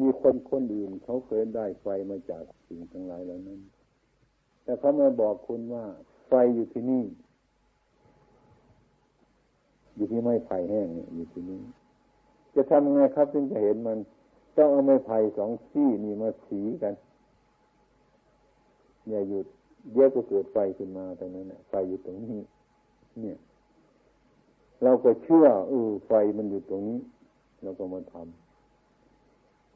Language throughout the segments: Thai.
มีคนคนอื่นเขาเคยได้ไฟมาจากสิ่งทั้งหลายเหล่านั้น แต่เขามาบอกคุณว่า ไฟอยู่ที่นี่ อยู่ที่ไม้ไผ่แห้งนี่อยู่ที่นี่ จะทำไงครับถึงจะเห็นมัน ต้องเอาไม้ไผ่สองซี่นี่มาสีกัน อย่าหยุดเดี๋ยวก็เกิดไฟขึ้นมาตรงนั้นไฟอยู่ตรงนี้ เนี่ย เราก็เชื่อเออไฟมันอยู่ตรงนี้ เราก็มาทำ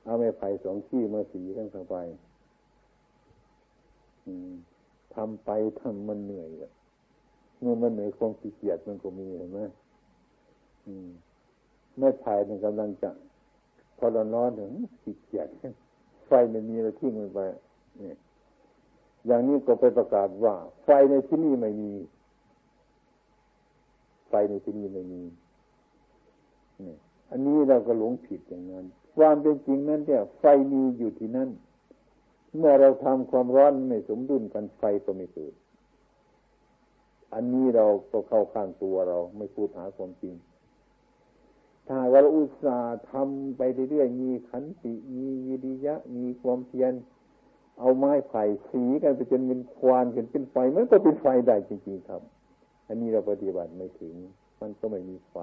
เอาไม้ไผ่สองขี้มาสีกันเข้าไปทำไปทำมันเหนื่อยเมื่อมันเหนื่อยคงขี้เกียจมันก็มีเห็นไหมไม้ไผ่มันกำลังจะพอเร้อนถึงขี้เกียจไฟไม่มีเราทิ้งมันไปเนี่ยอย่างนี้ก็ไปประกาศว่า ไฟในที่นี่ไม่มี ไฟในที่นี่ไม่มีนี่อันนี้เราก็หลงผิดอย่างนั้น ความเป็นจริงนั้นเนี่ยไฟมีอยู่ที่นั่น เมื่อเราทำความร้อนไม่สมดุลกันไฟก็ไม่เกิด อันนี้เราก็เข้าข้างตัวเราไม่พูดหาความจริง ถ้าเราอุตส่าห์ทำไปเรื่อยๆมีขันติมีวิริยะ มีความเพียรเอาไม้ไผ่สีกันไปจนเป็นควานจนเป็นไฟมันก็เป็นไฟได้จริงๆครับ อันนี้เราปฏิบัติไม่ถึง มันก็ไม่มีไฟ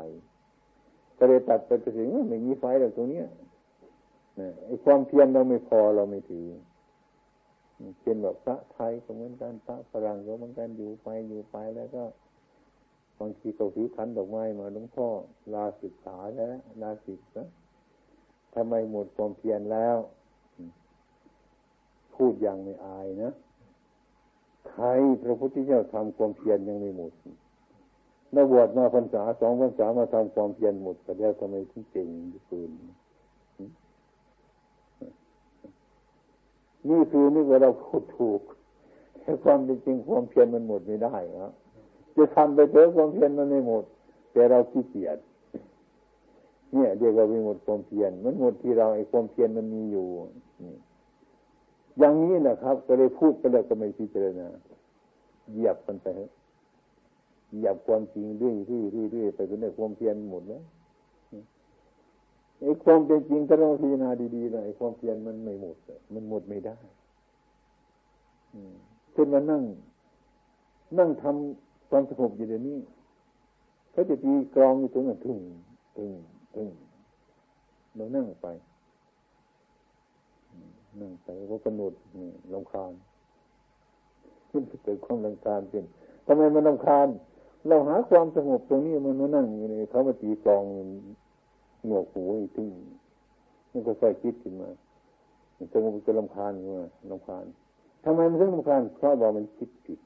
ก็เลยตัดไปถึงไม่มีไฟแล้วตรงนี้นะ ไอ้ความเพียรเราไม่พอเราไม่ถือเป็นแบบพระไทยก็เหมือนกันพระฝรั่งก็เหมือนกันอยู่ไปอยู่ไปแล้วก็บางทีก็ถือขันดอกไม้มาหลวงพ่อลาศึกษาแล้วลาศึกนะทำไมหมดความเพียรแล้ว พูดอย่างไม่อายนะใครพระพุทธเจ้าทำความเพียรยังไม่หมดนบวชมาพรรษาสองพรรษามาทำความเพียรหมดแต่แล้วทำไมถึงเก่งปืน นี่คือนี่ว่าเราพูดถูกแต่ความจริงความเพียรมันหมดไม่ได้ครับจะทำไปเถอะความเพียรมันไม่หมด แต่เราขี้เกียจเนี่ยเรียกว่าไม่หมดความเพียรมันหมดที่เราไอ้ความเพียรมันมีอยู่อย่างนี้นะครับ ก็เลยพูดไปแล้วก็ไม่พิจารณาเหยียบมันไปเหยียบความจริงเรื่อยเรื่อยเรื่อยไปจนได้ความเพียรหมดแล้ว ไอ้ความเป็นจริงถ้าเราพิจารณาดีๆหน่อยความเพียรมันไม่หมดมันหมดไม่ได้เช่นมานั่ง นั่งทำความสงบอยู่เดี๋ยวนี้เขาจะตีกรองอยู่ตรงนั้นถึงถึงถึงเรานั่งไปนั่งไปก็กำหนดลำคาญขึ้นเกิดความลำคาญเป็นทำไมมันลำคาญ เราหาความสงบตรงนี้มันมานั่งอยู่ในเขามาตีกรอง หนวกหูอีกทีมันก็ค่อยคิดขึ้นมาสงบจะลำคาญขึ้นมาลำคาญทำไมมันถึงลำคาญเพราะว่ามันคิดผิด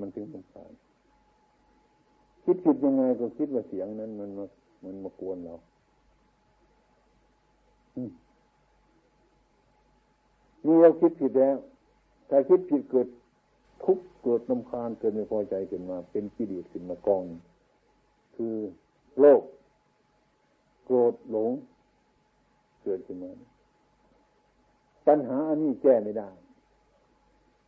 มันถึงลำคาญคิดผิดยังไงก็คิดว่าเสียงนั้น มันมามันมากวนเราอนี่เราคิดผิดแล้วถ้าคิดผิดเกิดทุกข์เกิดน้ำคานเกิดไม่พอใจขึ้นมา เป็นกิเลสขึ้นมากอง คือโลภ โกรธหลง เกิดขึ้นมาปัญหาอันนี้แก้ไม่ได้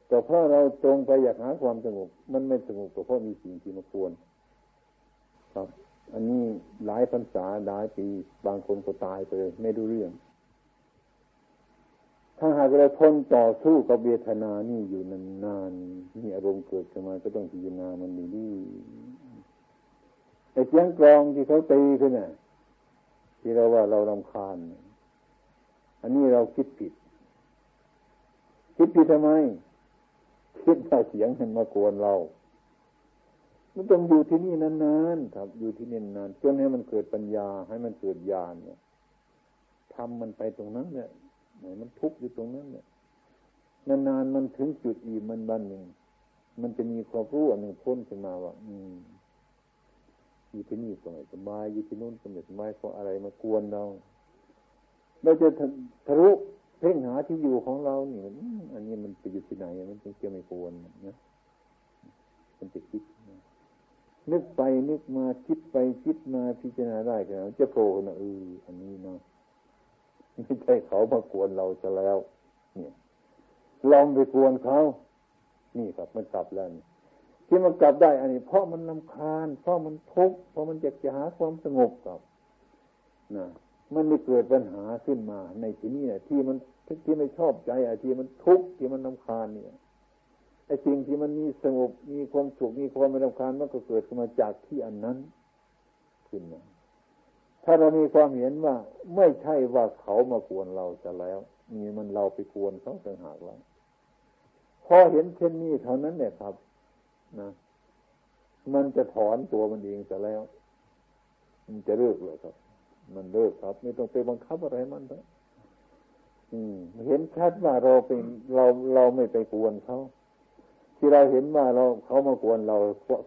แต่เพราะเราตรงไปอยากหาความสงบมันไม่สงบก็เพราะมีสิ่งที่มาควรครับ อันนี้หลายพรรษาหลายปีบางคนก็ตายไปไม่ดูเรื่อง ถ้าหากเราทนต่อสู้กับเวทนานี่อยู่นานๆมีอารมณ์เกิดขึ้นมาก็ต้องพิจารณามันดีๆไอ้เสียงกรองที่เขาตีขึ้นน่ะ ที่เราว่าเราลำคาญ อันนี้เราคิดผิด คิดผิดทำไม คิดว่าเสียงมันมากวนเรา มันต้องอยู่ที่นี่นานๆครับอยู่ที่นี่นานจนให้มันเกิดปัญญา ให้มันเกิดญาณเนี่ยทำมันไปตรงนั้นเนี่ยมันทุกข์อยู่ตรงนั้นเนี่ยนานๆมันถึงจุดอิ่มมันบันหนึ่งมันจะมีความรู้อันหนึ่งพ้นขึ้นมาว่า อืม อยู่ที่นี่ก็ไม่สบายอยู่ที่นู่นก็ไม่สบายเพราะอะไรมากวนเรา เราจะทะลุเพ่งหาที่อยู่ของเราเนี่ยอันนี้มันไปอยู่ที่ไหนมันจึงจะไม่กวนนะมันจะคิดนึกไปนึกมาคิดไปคิดมาพิจารณาได้ก็จะโผล่นะเอออันนี้เนาะไม่ใช่เขามากวนเราจะแล้ว เนี่ยลองไปกวนเขา นี่ครับมันกลับแล้ว ที่มันกลับได้อันนี้ เพราะมันลำคาญ เพราะมันทุกข์เพราะมันอยากจะหาความสงบกลับนะมันไม่เกิดปัญหาขึ้นมาในที่นี้เนี่ยที่มันที่ไม่ชอบใจอที่มันทุกข์ที่มันนำคาญเนี่ยไอ้สิ่งที่มันมีสงบมีความสุขมีความไม่นำคาญมันก็เกิดขึ้นมาจากที่อันนั้นขึ้นมาถ้าเรามีความเห็นว่า ไม่ใช่ว่าเขามากวนเราจะแล้วนี่มันเราไปกวนเขาต่างหากแล้วพอเห็นเช่นนี้เท่านั้นเนี่ยครับ นะมันจะถอนตัวมันเองจะแล้ว มันจะเลิกเลยครับ มันเลิกครับ ไม่ต้องไปบังคับอะไรมันเถอะเห็นชัดว่าเราเป็นเราเราไม่ไปกวนเขาที่เราเห็นว่าเราเขามากวนเรา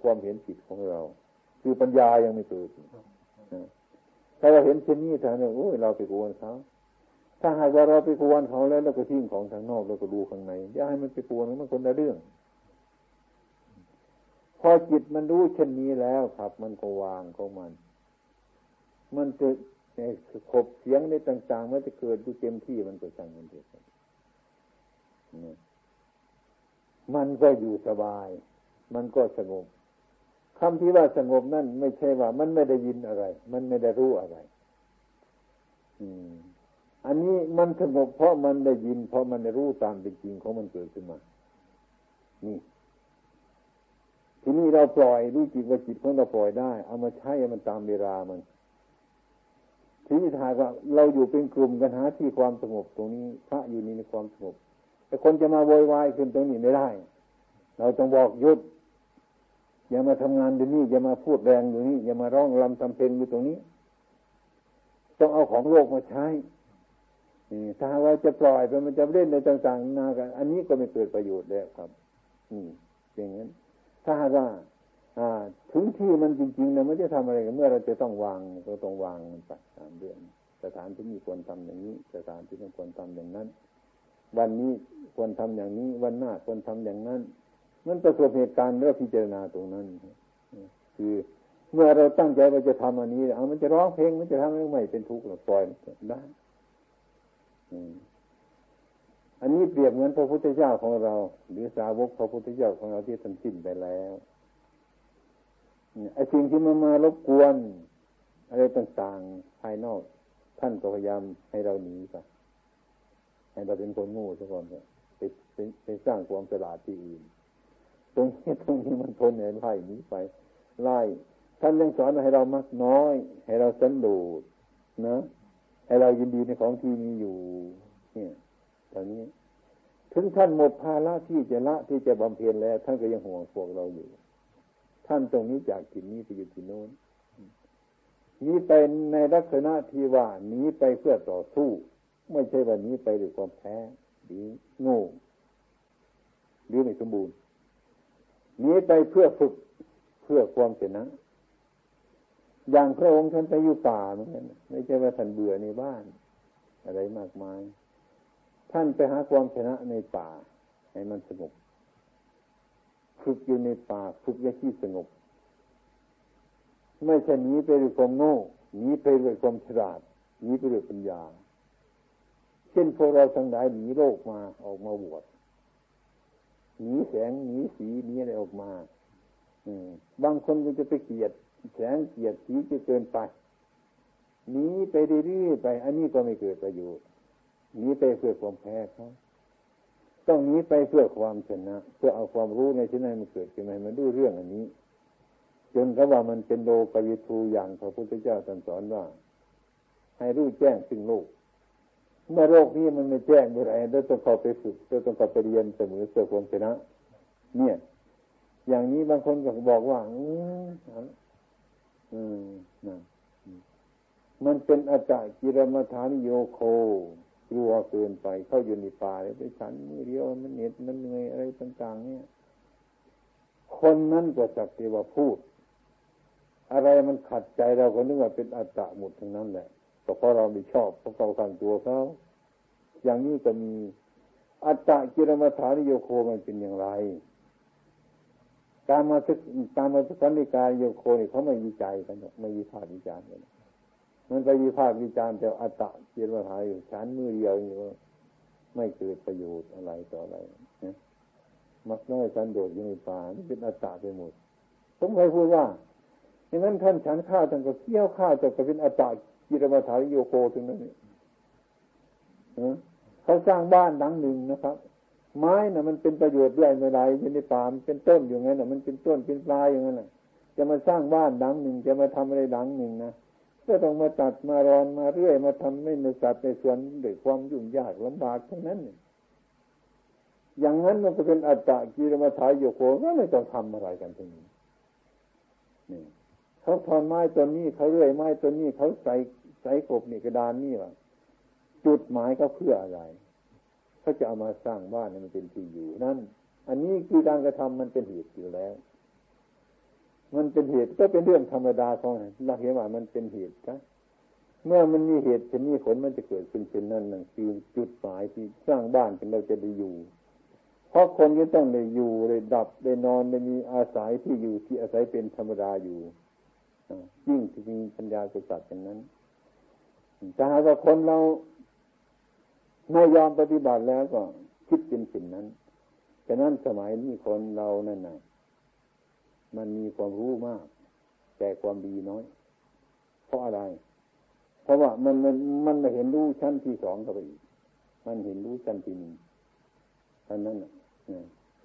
ความเห็นผิดของเรา คือปัญญายังไม่เกิดถ้าเราเห็นเช่นนี้ทางนี้โอ้ยเราไปกวนเขาถ้าหากว่าเราไปกวนเขาแล้วเราก็ทิ้งของทางนอกเราก็ดูข้างในอย่าให้มันไปกวนมันคนละเรื่อง พอจิตมันรู้เช่นนี้แล้วครับ มันก็วางของมัน มันจะขบเสียงในต่างๆ มันจะเกิดดูเต็มที่มันก็ช่างมันเถอะมันก็อยู่สบาย มันก็สงบคำที่ว่าสงบนั่นไม่ใช่ว่า มันไม่ได้ยินอะไร มันไม่ได้รู้อะไร อืม อันนี้มันสงบเพราะมันได้ยิน เพราะมันได้รู้ตามเป็นจริงของมันเกิดขึ้นมา นี่ ทีนี้เราปล่อยรู้จิตว่าจิตของเราปล่อยได้ เอามาใช้มันตามเวลามันทีนี้ถ้าว่าเราอยู่เป็นกลุ่มกันหาที่ความสงบตรงนี้พระอยู่นี่ในความสงบ แต่คนจะมาโวยวายขึ้นตรงนี้ไม่ได้ เราต้องบอกยุดอย่ามาทำงานอยู่นี่อย่ามาพูดแรงอยู่นี่อย่ามาร้องรำทำเพลงอยู่ตรงนี้ ต้องเอาของโลกมาใช้ถ้าว่าจะปล่อยไปมันจะเล่นในต่างๆนากันอันนี้ก็ไม่เกิดประโยชน์แล้วครับ อืมอย่างนั้น ถ้าว่าอ่าถึงที่มันจริงๆเนี่ยไม่ได้ทำอะไรกันเมื่อเราจะต้องวางก็ต้องวางมันไปตามเรื่องสถานที่นี้ควรทำอย่างนี้ สถานที่นี้ควรทำอย่างนั้น วันนี้ควรทำอย่างนี้ วันหน้าควรทำอย่างนั้น มันประสบเหตุการณ์แล้วพิจารณาตรงนั้น คือเมื่อเราตั้งใจว่าจะทำอันนี้เอามันจะร้องเพลงมันจะทำให้ไม่เป็นทุกข์หรอกปล่อยได้อั อันนี้เปรียบเหมือนพระพุทธเจ้าของเรา หรือสาวกพระพุทธเจ้าของเราที่ท่านสิ้นไปแล้วไอ้สิ่งที่มันมารบกวน อะไรต่างๆภายนอก ท่านก็พยายามให้เราหนีไปให้เราเป็นคนงูซะก่อนไปไปสร้างความสลาดที่อื่นตรงนี้ตรงนี้มันทนไล่นี้ไป ไล่ ท่านยังสอนให้เรามักน้อย ให้เราสันโดษนะ ให้เรายินดีในของที่มีอยู่ เนี่ย ตอนนี้ ถึงท่านหมดภาระที่จะละที่จะบำเพ็ญแล้ว ท่านก็ยังห่วงพวกเราอยู่ ท่านตรงนี้จากที่นี้ไปอยู่ที่โน้นนี้เป็นในลักษณะที่ว่าหนีไปเพื่อต่อสู้ ไม่ใช่ว่านี้ไปด้วยความแพ้หรือโง่หรือไม่สมบูรณ์นี้ไปเพื่อฝึกเพื่อความชนะอย่างพระองค์ท่านไปอยู่ป่าเหมือนกันไม่ใช่ว่าท่านเบื่อในบ้าน อะไรมากมาย ท่านไปหาความชนะในป่า ให้มันสงบฝึกอยู่ในป่าฝึกอย่างที่สงบ ไม่ใช่หนีไปด้วยความโง่หนีไปด้วยความฉลาดหนีไปด้วยปัญญา เช่นพวกเราทั้งหลายหนีโลกมาออกมาบวชหนีแสงหนีสีหนีอะไรออกมา อืม บางคนก็จะไปเกลียด แสงเกลียดสีจะเกินไปหนีไปเรื่อยๆไป อันนี้ก็ไม่เกิดประโยชน์ หนีไปเพื่อความแพ้เขาต้องหนีไปเพื่อความชนะ เพื่อเอาความรู้ในที่นั้นมันเกิดขึ้นมามันดูเรื่องอันนี้ จนก็ว่ามันเป็นโลกวิทูอย่างพระพุทธเจ้าตรัสสอนว่า ให้รู้แจ้งสิ่งโลก เมื่อโรคนี้มันไม่แจ้งเมื่อไรเราต้องเข้าไปฝึกเราต้องเข้าไปเรียนเสมอเสื่อความชนะ เนี่ย อย่างนี้บางคนก็บอกว่า อืมอืมนะมันเป็นอาจารย์กิรมฐานโยโค กลัวเกินไป เข้าอยู่ในป่าเลยไปฉันมือเดียวมันเหน็ดมันเหนื่อยอะไรต่าง ๆ เนี่ย คนนั้นก็จักเทว่าพูด อะไรมันขัดใจเราก็นึกว่าเป็นอัตตะหมดทั้งนั้นแหละก็เพราะเราไม่ชอบเพราะเราขังตัวเขาอย่างนี้จะมี อัตตะกิรมาฐานโยโคมันเป็นอย่างไรการมาศึกตามมาศึกษาในการโยโคนี่เขาไม่วิจัยกันไม่วิพากษ์วิจารณ์กัน มันไปวิพากษ์วิจารณ์แต่อัตตะกิรมาฐานอยู่ฉันมือเดียวอยู่ไม่เกิดประโยชน์อะไรต่ออะไรนะมักน้อยสันโดษอยู่ในป่านี่เป็นอัตตะไปหมดผมเคยพูดว่าอย่างนั้นท่านฉันข้าวท่านก็เคี่ยวข้าวจะเป็นอัตตะจิรมาถาโยโคถึงนั้นนี่เขาสร้างบ้านหลังหนึ่งนะครับ ไม้น่ะ มันเป็นประโยชน์ด้วยไม่ไรอยู่ในป่ามันเป็นต้นอยู่งั้นน่ะมันเป็นต้นเป็นปลายอย่างนั้นน่ะจะมาสร้างบ้านหลังหนึ่งจะมาทำอะไรหลังหนึ่งนะ ก็ต้องมาตัดมารอนมาเรื่อยมาทำไม่ในสัตว์ในส่วนด้วยความยุ่งยากลำบากทั้งนั้น อย่างนั้นมันก็เป็นอัตตะกิรมาถายโยโกก็ไม่ต้องทำอะไรกันทีนี้นี่เขาทอนไม้ตัวนี้เขาเรื่อยไม้ตัวนี้เขาใส่ใส่กบนี่กระดานนี่ว่าจุดหมายเขาเพื่ออะไรเขาจะเอามาสร้างบ้านให้มันเป็นที่อยู่นั่น อันนี้คือการกระทำมันเป็นเหตุอยู่แล้ว มันเป็นเหตุก็เป็นเรื่องธรรมดาของเราเห็นว่ามันเป็นเหตุนะเมื่อมันมีเหตุจะมีผลมันจะเกิดขึ้นเป็นนั่นนั่นคือจุดหมายที่สร้างบ้านเป็นเราจะได้อยู่ เพราะคนก็ต้องได้อยู่ได้ดับได้นอนได้มีอาศัยที่อยู่ที่อาศัยเป็นธรรมดาอยู่ยิ่งที่มีปัญญาจะตัดอย่างนั้นแต่หากว่าคนเราไม่ยอมปฏิบัติแล้วก็คิดเป็นสิ่งนั้นฉะนั้นสมัยนี้คนเรานั่นน่ะ มันมีความรู้มาก แต่ความดีน้อย เพราะอะไร เพราะว่ามันมันมันไม่เห็นรู้ชั้นที่สองเข้าไปอีกมันเห็นรู้ชั้นที่หนึ่งท่านนั้นนะ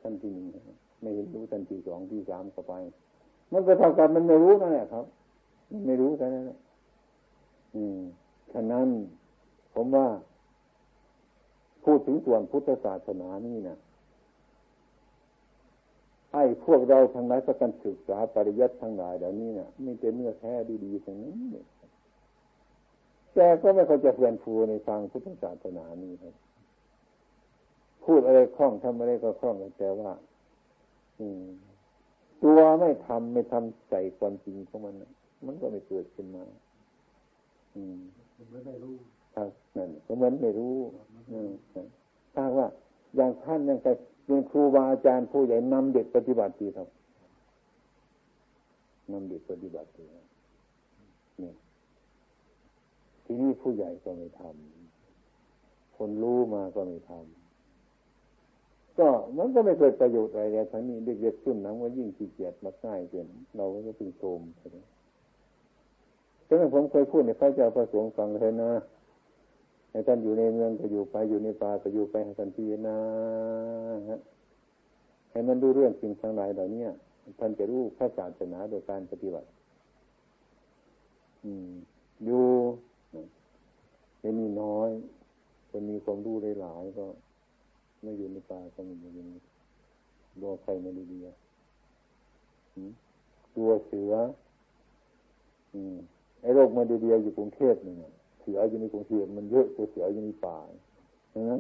ชั้นที่หนึ่งไม่เห็นรู้ชั้นที่สองที่สามเข้าไป มันก็เท่ากับมันไม่รู้นั่นแหละครับ มันไม่รู้กันนั่นแหละอืมฉะนั้นผมว่าพูดถึงส่วนพุทธศาสนานี่นะ ไอ้พวกเราทั้งหลายประกันศึกษาปริยัติทั้งหลายเดี๋ยวนี้เนี่ยมีแต่เนื้อแท้ดีๆทั้งนั้นแต่ก็ไม่ค่อยจะเพื่อนฟูในทางพุทธศาสนานี่ครับพูดอะไรคล่องทำอะไรก็คล่องแต่ว่า อืม ตัวไม่ทำไม่ทำใส่ความจริงของมันมันก็ไม่เกิดขึ้นมา อืมไม่ได้รู้ครับนั่นก็เหมือนไม่รู้ถ้าว่าอย่างท่านยังไง เป็นครูบาอาจารย์ผู้ใหญ่นำเด็กปฏิบัติดีครับนำเด็กปฏิบัติดีนี่ทีนี้ผู้ใหญ่ก็ไม่ทำคนรู้มาก็ไม่ทำก็มันก็ไม่เกิดประโยชน์อะไรเลยทั้งนี้เด็กๆขึ้นน้ำก็ยิ่งขี้เกียจมาง่ายเกินเราก็จะเป็นโทมใช่ไหมฉะนั้นผมเคยพูดในพระเจ้าประสงค์ฟังเลยนะ ให้ท่านอยู่ในเมืองก็อยู่ไปอยู่ในป่าก็อยู่ไปให้ท่านพิจารณาให้มันดูเรื่องสิ่งทั้งหลายเหล่านี้ท่านจะรู้พระศาสนาโดยการปฏิบัติอยู่จะมีน้อยคนมีความรู้หลายก็ไม่อยู่ในป่าก็ไม่อยู่ในดวใครมาดีๆตัวเสือไอ้โรคมาดีๆอยู่กรุงเทพนี่ สืออยู่ในกรุงเทพมันเยอะตัวเสืออยู่ในป่าใช่ไหม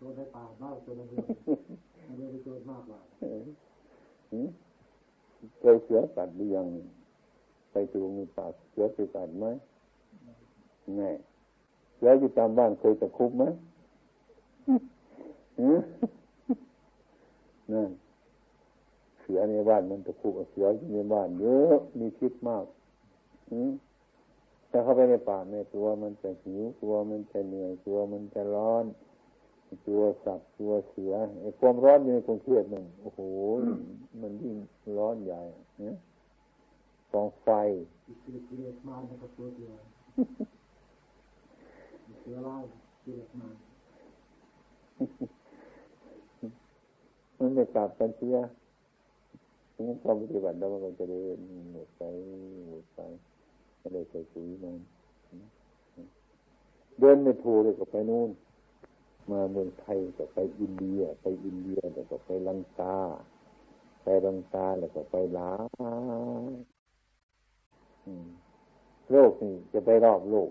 ตัวในป่ามากตัวในเมืองมันเลยตัวมากกว่าเคยเสือตัดหรือยังไปตูงในป่าเสือเคยตัดไหมไงเสืออยู่ตามบ้านเคยตะคุบไหมนั่นเสือในบ้านมันตะคุบเสืออยู่ในบ้านเยอะมีพิษมาก อืม ถ้าเข้าไปในป่าในตัวมันจะหิวตัวมันจะเหนื่อยตัวมันจะร้อนตัวสัตว์ตัวเสือไอ้ความร้อนอยู่ในกรุงเทพมันโอ้โหมันยิ่งร้อนใหญ่เนี่ยกองไฟมันไม่กลับกันเสียถึงความปฏิบัติแล้วมันก็จะเดินหมดไปหมดไป ไม่ได้ใส่ปุ๋ยมันเดินไม่ถูกเลยก็ไปนู่น มาเมืองไทยก็ไปอินเดีย ไปอินเดียแล้วก็ไปลังกาไปลังกาแล้วก็ไปลาโลกนี่จะไปรอบโลก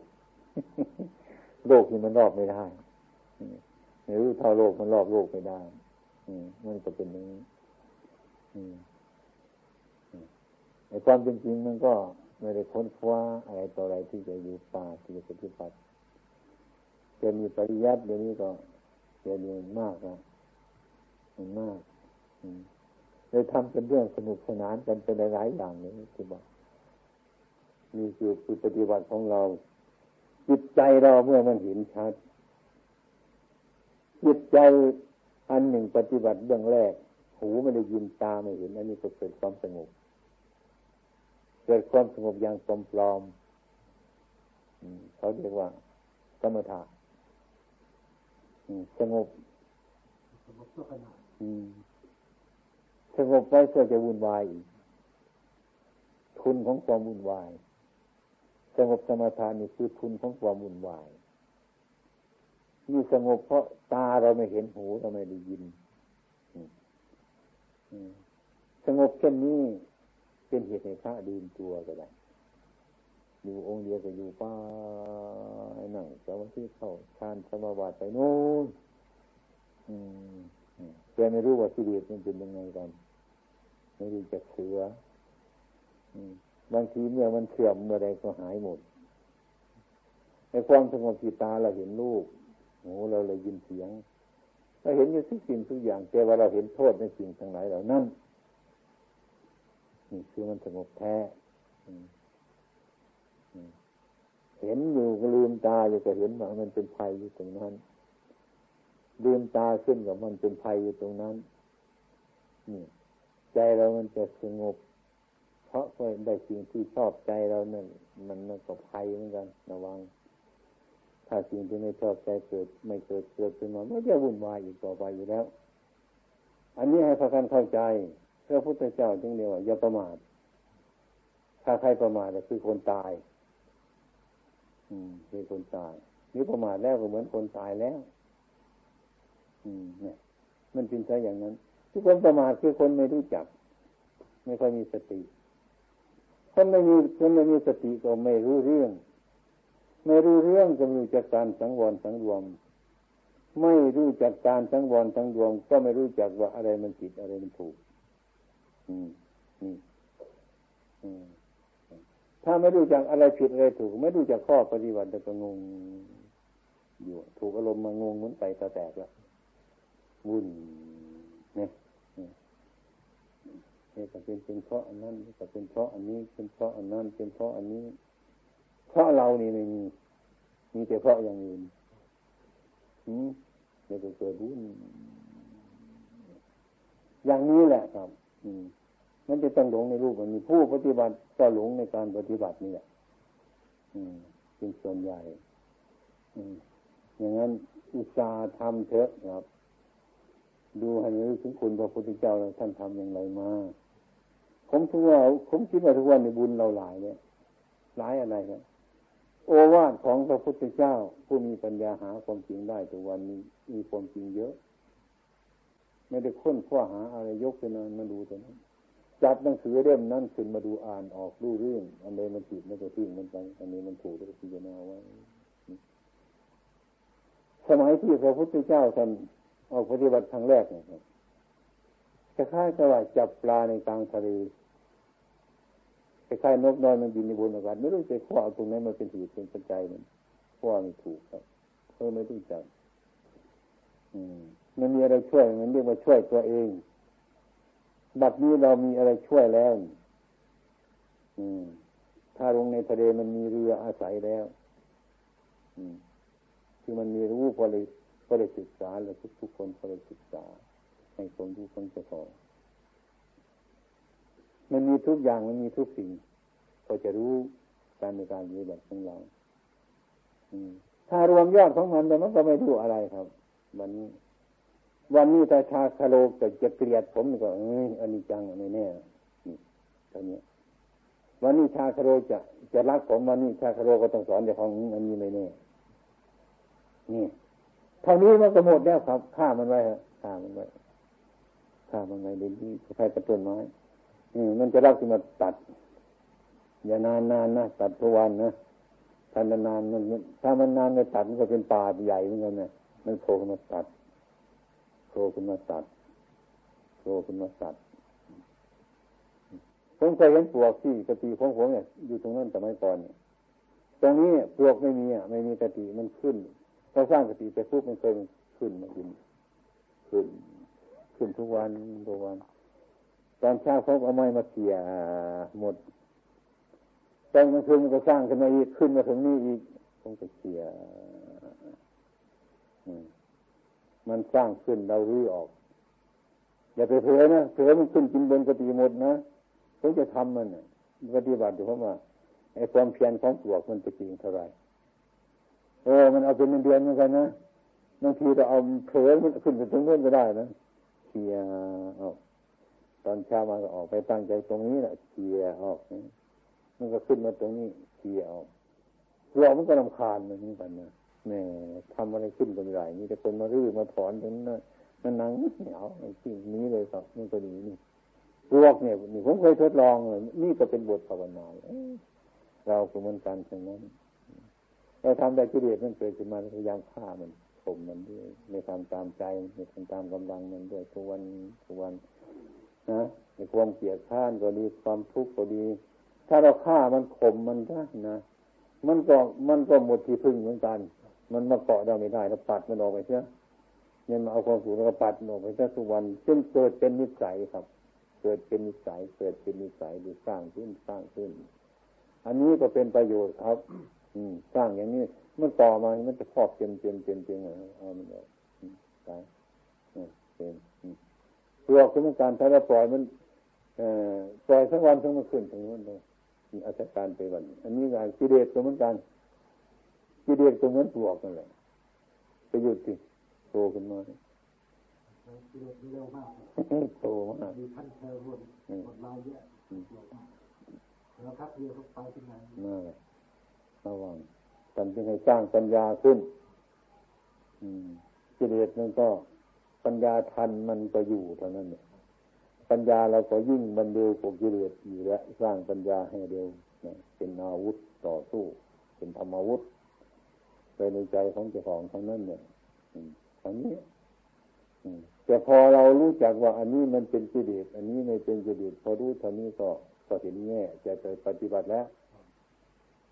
โลกนี่มันรอบไม่ได้ไม่รู้เท่าโลกมันรอบโลกไม่ได้มันจะเป็นอย่างนี้ในความเป็นจริงมันก็ ไม่ได้ค้นคว้าอะไรต่ออะไรที่จะอยู่ป่าที่จะปฏิบัติจะมีปริยัติเดี๋ยวนี้ก็จะเรียนมากนะมันมากเลยทำเป็นเรื่องสนุกสนานกันเป็นหลายอย่างเลยที่บอกนี่คือคือปฏิบัติของเรา จิตใจเราเมื่อมันเห็นชัด จิตใจอันหนึ่งปฏิบัติเบื้องแรก หูไม่ได้ยินตาไม่เห็น อันนี้ก็เกิดความสงบ เกิดความสงบอย่างปลอมเขาเรียกว่า สมถะสงบสงบชั่วขณะสงบไว้เพื่อจะวุ่นวายทุนของความวุ่นวาย สงบสมาทานนี่คือทุนของความวุ่นวายนี่สงบเพราะตาเราไม่เห็นหูเราไม่ได้ยินสงบเช่นนี้ เป็นเหตุให้พระดื่มตัวก็ได้อยู่องค์เดียวก็อยู่ป้าหนั่งสมาธิเข้าฌานสมาบัติไปโน่นแกไม่รู้ว่าสิเดชมันเป็นยังไงกัน ไม่รู้จักเสือบางทีเมื่อมันเสื่อมเมื่อใดก็หายหมด ในความสงบจิตตาเราเห็นรูปหูเราเลยยินเสียงเราเห็นอยู่ทุกสิ่งทุกอย่างแต่ว่าเราเห็นโทษในสิ่งทั้งหลายเหล่านั้น นี่คือมันสงบแท้เห็นอยู่ก็ลืมตาอยู่ก็เห็นว่ามันเป็นภัยอยู่ตรงนั้นลืมตาขึ้นกับมันเป็นภัยอยู่ตรงนั้นนี่ใจเรามันจะสงบ เพราะได้สิ่งที่ชอบใจเราเนี่ยมันมันก็ภัยเหมือนกัน ระวัง ถ้าสิ่งที่ไม่ชอบใจเกิด ไม่เกิดเกิดขึ้นมาไม่จะวุ่นวายอีกต่อไปอยู่แล้ว อันนี้ให้พากันเข้าใจ พระพุทธเจ้าจึงเรียกว่าอย่าประมาทถ้าใครประมาทก็คือคนตาย อืมคือคนตายนี่ประมาทแล้วก็เหมือนคนตายแล้ว อืม เนี่ย มันเป็นใช่อย่างนั้น ทุกคนประมาทคือคนไม่รู้จัก ไม่ค่อยมีสติ คนไม่มีคนไม่มีสติก็ไม่รู้เรื่อง ไม่รู้เรื่องก็ไม่รู้จักการสังวรสังรวม ไม่รู้จักการสังวรสังรวม ก็ไม่รู้จักว่าอะไรมันผิดอะไรมันถูก ถ้าไม่รู้จักอะไรผิดอะไรถูก ไม่รู้จักข้อปฏิบัติก็งงอยู่ ถูกอารมณ์มางงเหมือนไปตาแตกแล้ววุ่นเนี่ยนี่ก็เป็นเป็นเพราะอันนั้นก็เป็นเพราะอันนี้เป็นเพราะอันนั้นเป็นเพราะอันนี้ เพราะเรานี่ไม่มีมีแต่เพราะอย่างอื่นอืมเดี๋ยวเกิดวุ่นอย่างนี้แหละครับ อืม มันจะต้องหลงในรูปมันมีผู้ปฏิบัติก็หลงในการปฏิบัตินี่แหละเป็นส่วนใหญ่อย่างนั้นอุตสาห์ทำเถอะครับ ดูให้รู้ถึงคุณพระพุทธเจ้าท่านทำอย่างไรมาผมถือว่าผมคิดว่าทุกวันในบุญเราหลายเนี่ยหลายอะไรครับโอวาทของพระพุทธเจ้า ผู้มีปัญญาหาความจริงได้ทุกวันนี้มีความจริงเยอะ ไม่ได้ค้นคว้าหาอะไรยกขึ้นมาดูแต่นั้น จับหนังสือเล่มนั้นขึ้นมาดูอ่านออกรู้เรื่องอันใดมันผิดมันก็ทิ้งมันไปอันนี้มันถูกแล้วก็พิจารณาไว้สมัยที่พระพุทธเจ้าท่านออกปฏิบัติครั้งแรกเนี่ยจะค่ายกับว่าจับปลาในกลางทะเลจะค่ายนกน้อยมันบินในบนอากาศไม่รู้จะข้อตรงนั้นมันเป็นเหตุเป็นปัจจัยมันข้อไม่ถูกครับเออไม่รู้จักอืมมันมีอะไรช่วยมันเรียกว่าช่วยตัวเอง บัดนี้เรามีอะไรช่วยแล้วถ้าลงในทะเลมันมีเรืออาศัยแล้วคือมันมีรู้พอเลยพอเลยศึกษาแล้วทุกทุกคนพอเลยศึกษาให้คนรู้คนจะพอมันมีทุกอย่างมันมีทุกสิ่งก็จะรู้การในการนี้แบบของเราถ้ารวมยอดของมันแต่มันก็ไม่รู้อะไรครับ วันนี้ วันนี้ถ้าชาคาโลก็จะเกลียดผมก็เอ้ยอันนี้จังไม่แน่นี่ตอนนี้วันนี้ชาคาโลจะจะรักผมวันนี้ชาคาโลก็ต้องสอนแต่ของอันนี้ไม่แน่นี่เท่านี้มันก็หมดแล้วครับฆ่ามันไว้ครับฆ่ามันไว้ฆ่ามันไว้เดี๋ยวนี้ใครกระตุ้นน้อยอืมันจะรักที่มาตัด อย่านานนานนะตัดทุกวันนะถ้านานนานมันถ้ามันนานไม่ตัดมันก็เป็นป่าใหญ่เหมือนกันนะมันโผล่มาตัด โผล่ขึ้นมาตัดโผล่ขึ้นมาตัดผมเคยเห็นปลวกที่กติของผมเนี่ยอยู่ตรงนั้นแต่ไม่ก่อนเนี่ยตรงนี้ปลวกไม่มีอะไม่มีกติมันขึ้นพอสร้างกติไปปุ๊บมันเคยขึ้นมาขึ้นขึ้นขึ้นทุกวันทุกวัน ตอนเช้าเขาเอาไม้มาเกี่ยหมดตอนกลางคืนมันก็สร้างขึ้นมาอีกขึ้นมาถึงนี่อีกผมก็เกี่ยมั มันสร้างขึ้นเรารื้อออก อย่าไปเผลอนะเผลอมันขึ้นกินบนกติหมดนะผมจะทำมันปฏิบัติอยู่เพราะว่าไอ้ความเพียรของปลวมันจะจริงเท่าไรโอ้มันเอาเป็นเดือนเหมือนกันนะบางทีเราเอาเผลอมันขึ้นไปตรงนู้นก็ได้นะเคลียออกตอนเช้ามาก็ออกไปตั้งใจตรงนี้แหละเคลียออกมันก็ขึ้นมาตรงนี้เคลียออกเรามันก็ลำคาญมันนี่กันนะ แม่ทำอะไรขึ้นก็ไม่ได้นี่แต่คนมารื้อมาถอนตรงนั้นมันนังเหนียวไอ้ที่นี้เลยครับมันก็ดีนี่พวกเนี่ยนี่ผมเคยทดลองเลยนี่ก็เป็นบทภาวนาเราก็เหมือนกันฉะนั้นเราทำแต่กิเลสมันเกิดขึ้นมาพยายามฆ่ามันข่มมันด้วยในทำตามใจในทำตามกำลังมันด้วยทุกวันทุกวันนะในความเกลียดข้านก็ดีความทุกข์ก็ดี ถ้าเราฆ่ามันข่มมันได้นะ มันก็มันก็หมดที่พึ่งเหมือนกัน มันมาเกาะเราไม่ได้เราปัดมันออกไปเสียเนี่ยมาเอาความสุขเราปัดมันออกไปเสียทุกวันจนเกิดเป็นนิสัยครับ เกิดเป็นนิสัยเกิดเป็นนิสัยหรือสร้างขึ้นสร้างขึ้น อันนี้ก็เป็นประโยชน์ครับ อืมสร้างอย่างนี้มันต่อมา มันจะครอบเต็มเต็มเต็มเต็มเอามันออกตายเป็นตัวคือมันการถ้าเราปล่อยมันปล่อยทั้งวันทั้งมันขึ้นทั้งวันเลยอาศัยการไปวัน อันนี้งานกิเลสก็เหมือนกัน กิเลสก็เหมือนปลวกนั่นแหละไปหยุดสิโตขึ้นมากิเลสเร็วมากโตมากมีท่านเชลรุ่นหมดลายเยอะแล้วครับเรียกเขาไปที่ไหนน่ระวังกันจึงให้สร้างปัญญาขึ้นกิเลสมันก็ปัญญาทันมันก็อยู่เท่านั้นเนี่ยปัญญาเราก็ยิ่งมันเร็วกว่ากิเลสอยู่แล้วสร้างปัญญาให้เร็วเป็นอาวุธต่อสู้ เป็นธรรมอาวุธ ในใจของเจ้าของทั้งนั้นเนี่ยอันนี้แต่พอเรารู้จักว่า อันนี้มันเป็นกิเลสอันนี้ไม่เป็นกิเลสพอรู้เท่านี้ก็ก็เห็นแง่จะไปปฏิบัติแล้ว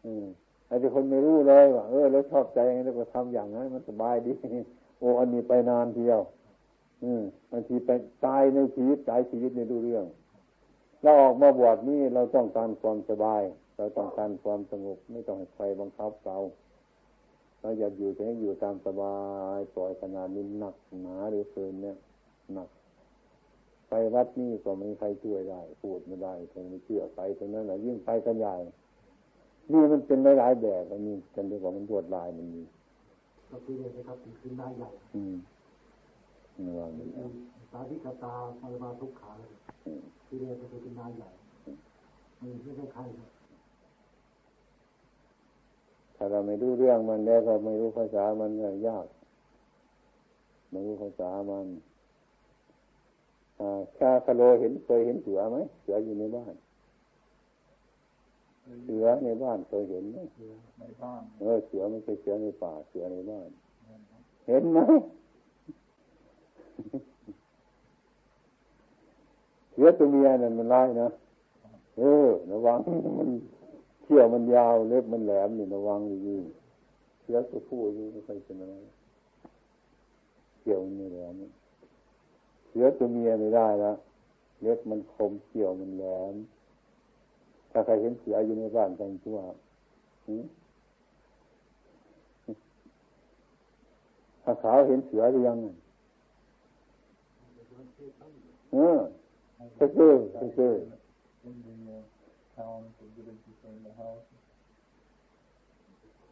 อืมอ้ที่คนไม่รู้เลยว่าเออแล้วชอบใจแล้วก็ทำอย่างนั้นมันสบายดีโอ้อันนี้ไปนานเที่ยว อืมบางทีไปตายในชีวิตตายชีวิตในดูเรื่อง เราออกมาบวชนี่เราต้องการความสบาย เราต้องการความสงบไม่ต้องให้ใครบังคับเรา เราอยากอยู่จะให้อยู่ตามสบายปล่อยขนาดนี้หนักหนาหรือเกินเนี่ยหนัก ไปวัดนี่ก็ไม่มีใครช่วยได้พูดไม่ได้คงไม่เชื่อไปตรงนั้นแหละยิ่งไปกันใหญ่นี่มันเป็นหลายๆแบบมันมีกันเรียกว่ามันรวดลายมันมีก็คือเลยนะครับคือหน้าใหญ่อืมนี่ว่าตาที่กตาปรมาทุกขาเลยคือเลยก็คือหน้าใหญ่มันไม่ใช่ใครครับ ถ้าเราไม่รู้เรื่องมันแล้วก็ไม่รู้ภาษามันก็ยาก ไม่รู้ภาษามันชาคาโลเห็นเคยเห็นเสือไหมเสืออยู่ในบ้าน เสือในบ้านเคยเห็นไหมในบ้านเออเสือไม่ใช่เสือในป่าเสือในบ้าน เห็นไหมเสือตัวเมียนั่นมันร้ายนะเออระวังมัน เที่ยวมันยาวเล็บมันแหลมนี่ระวังดีๆเสือตัวผู้นี่ไม่ค่อยเป็นอะไรเที่ยวมันแหลมเสือตัวเมียไม่ได้ละเล็บมันคมเที่ยวมันแหลมถ้าใครเห็นเสืออยู่ในบ้านแต่งตัวถ้าขาวเห็นเสือหรือยังเออก็คือ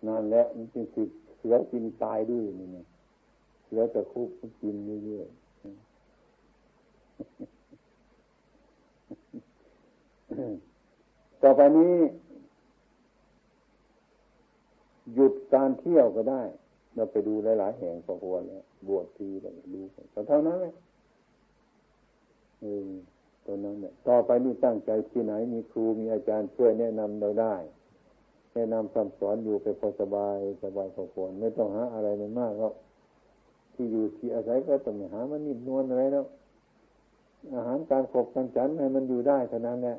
นั่นแหละมันเป็นสิเสือกินตายด้วยนี่นะเสือตะคุบกินเรื่อยๆต่อไปนี้ หยุดการเที่ยวก็ได้ เราไปดูหลาย ๆ แห่งพอควรแล้วบวชทีแล้วดูแต่เท่านั้นเลยเออ ตัวนั้นเนี่ยต่อไปนี่ตั้งใจที่ไหนมีครูมีอาจารย์ช่วยแนะนำเราได้ แนะนำคำสอนอยู่ไปพอสบายสบายพอควรไม่ต้องหาอะไรมันมากครับที่อยู่ที่อาศัยก็ต้องหามันนิ่มนวลอะไรแล้วอาหารการขบการฉันให้มันอยู่ได้เท่านั้นแหละ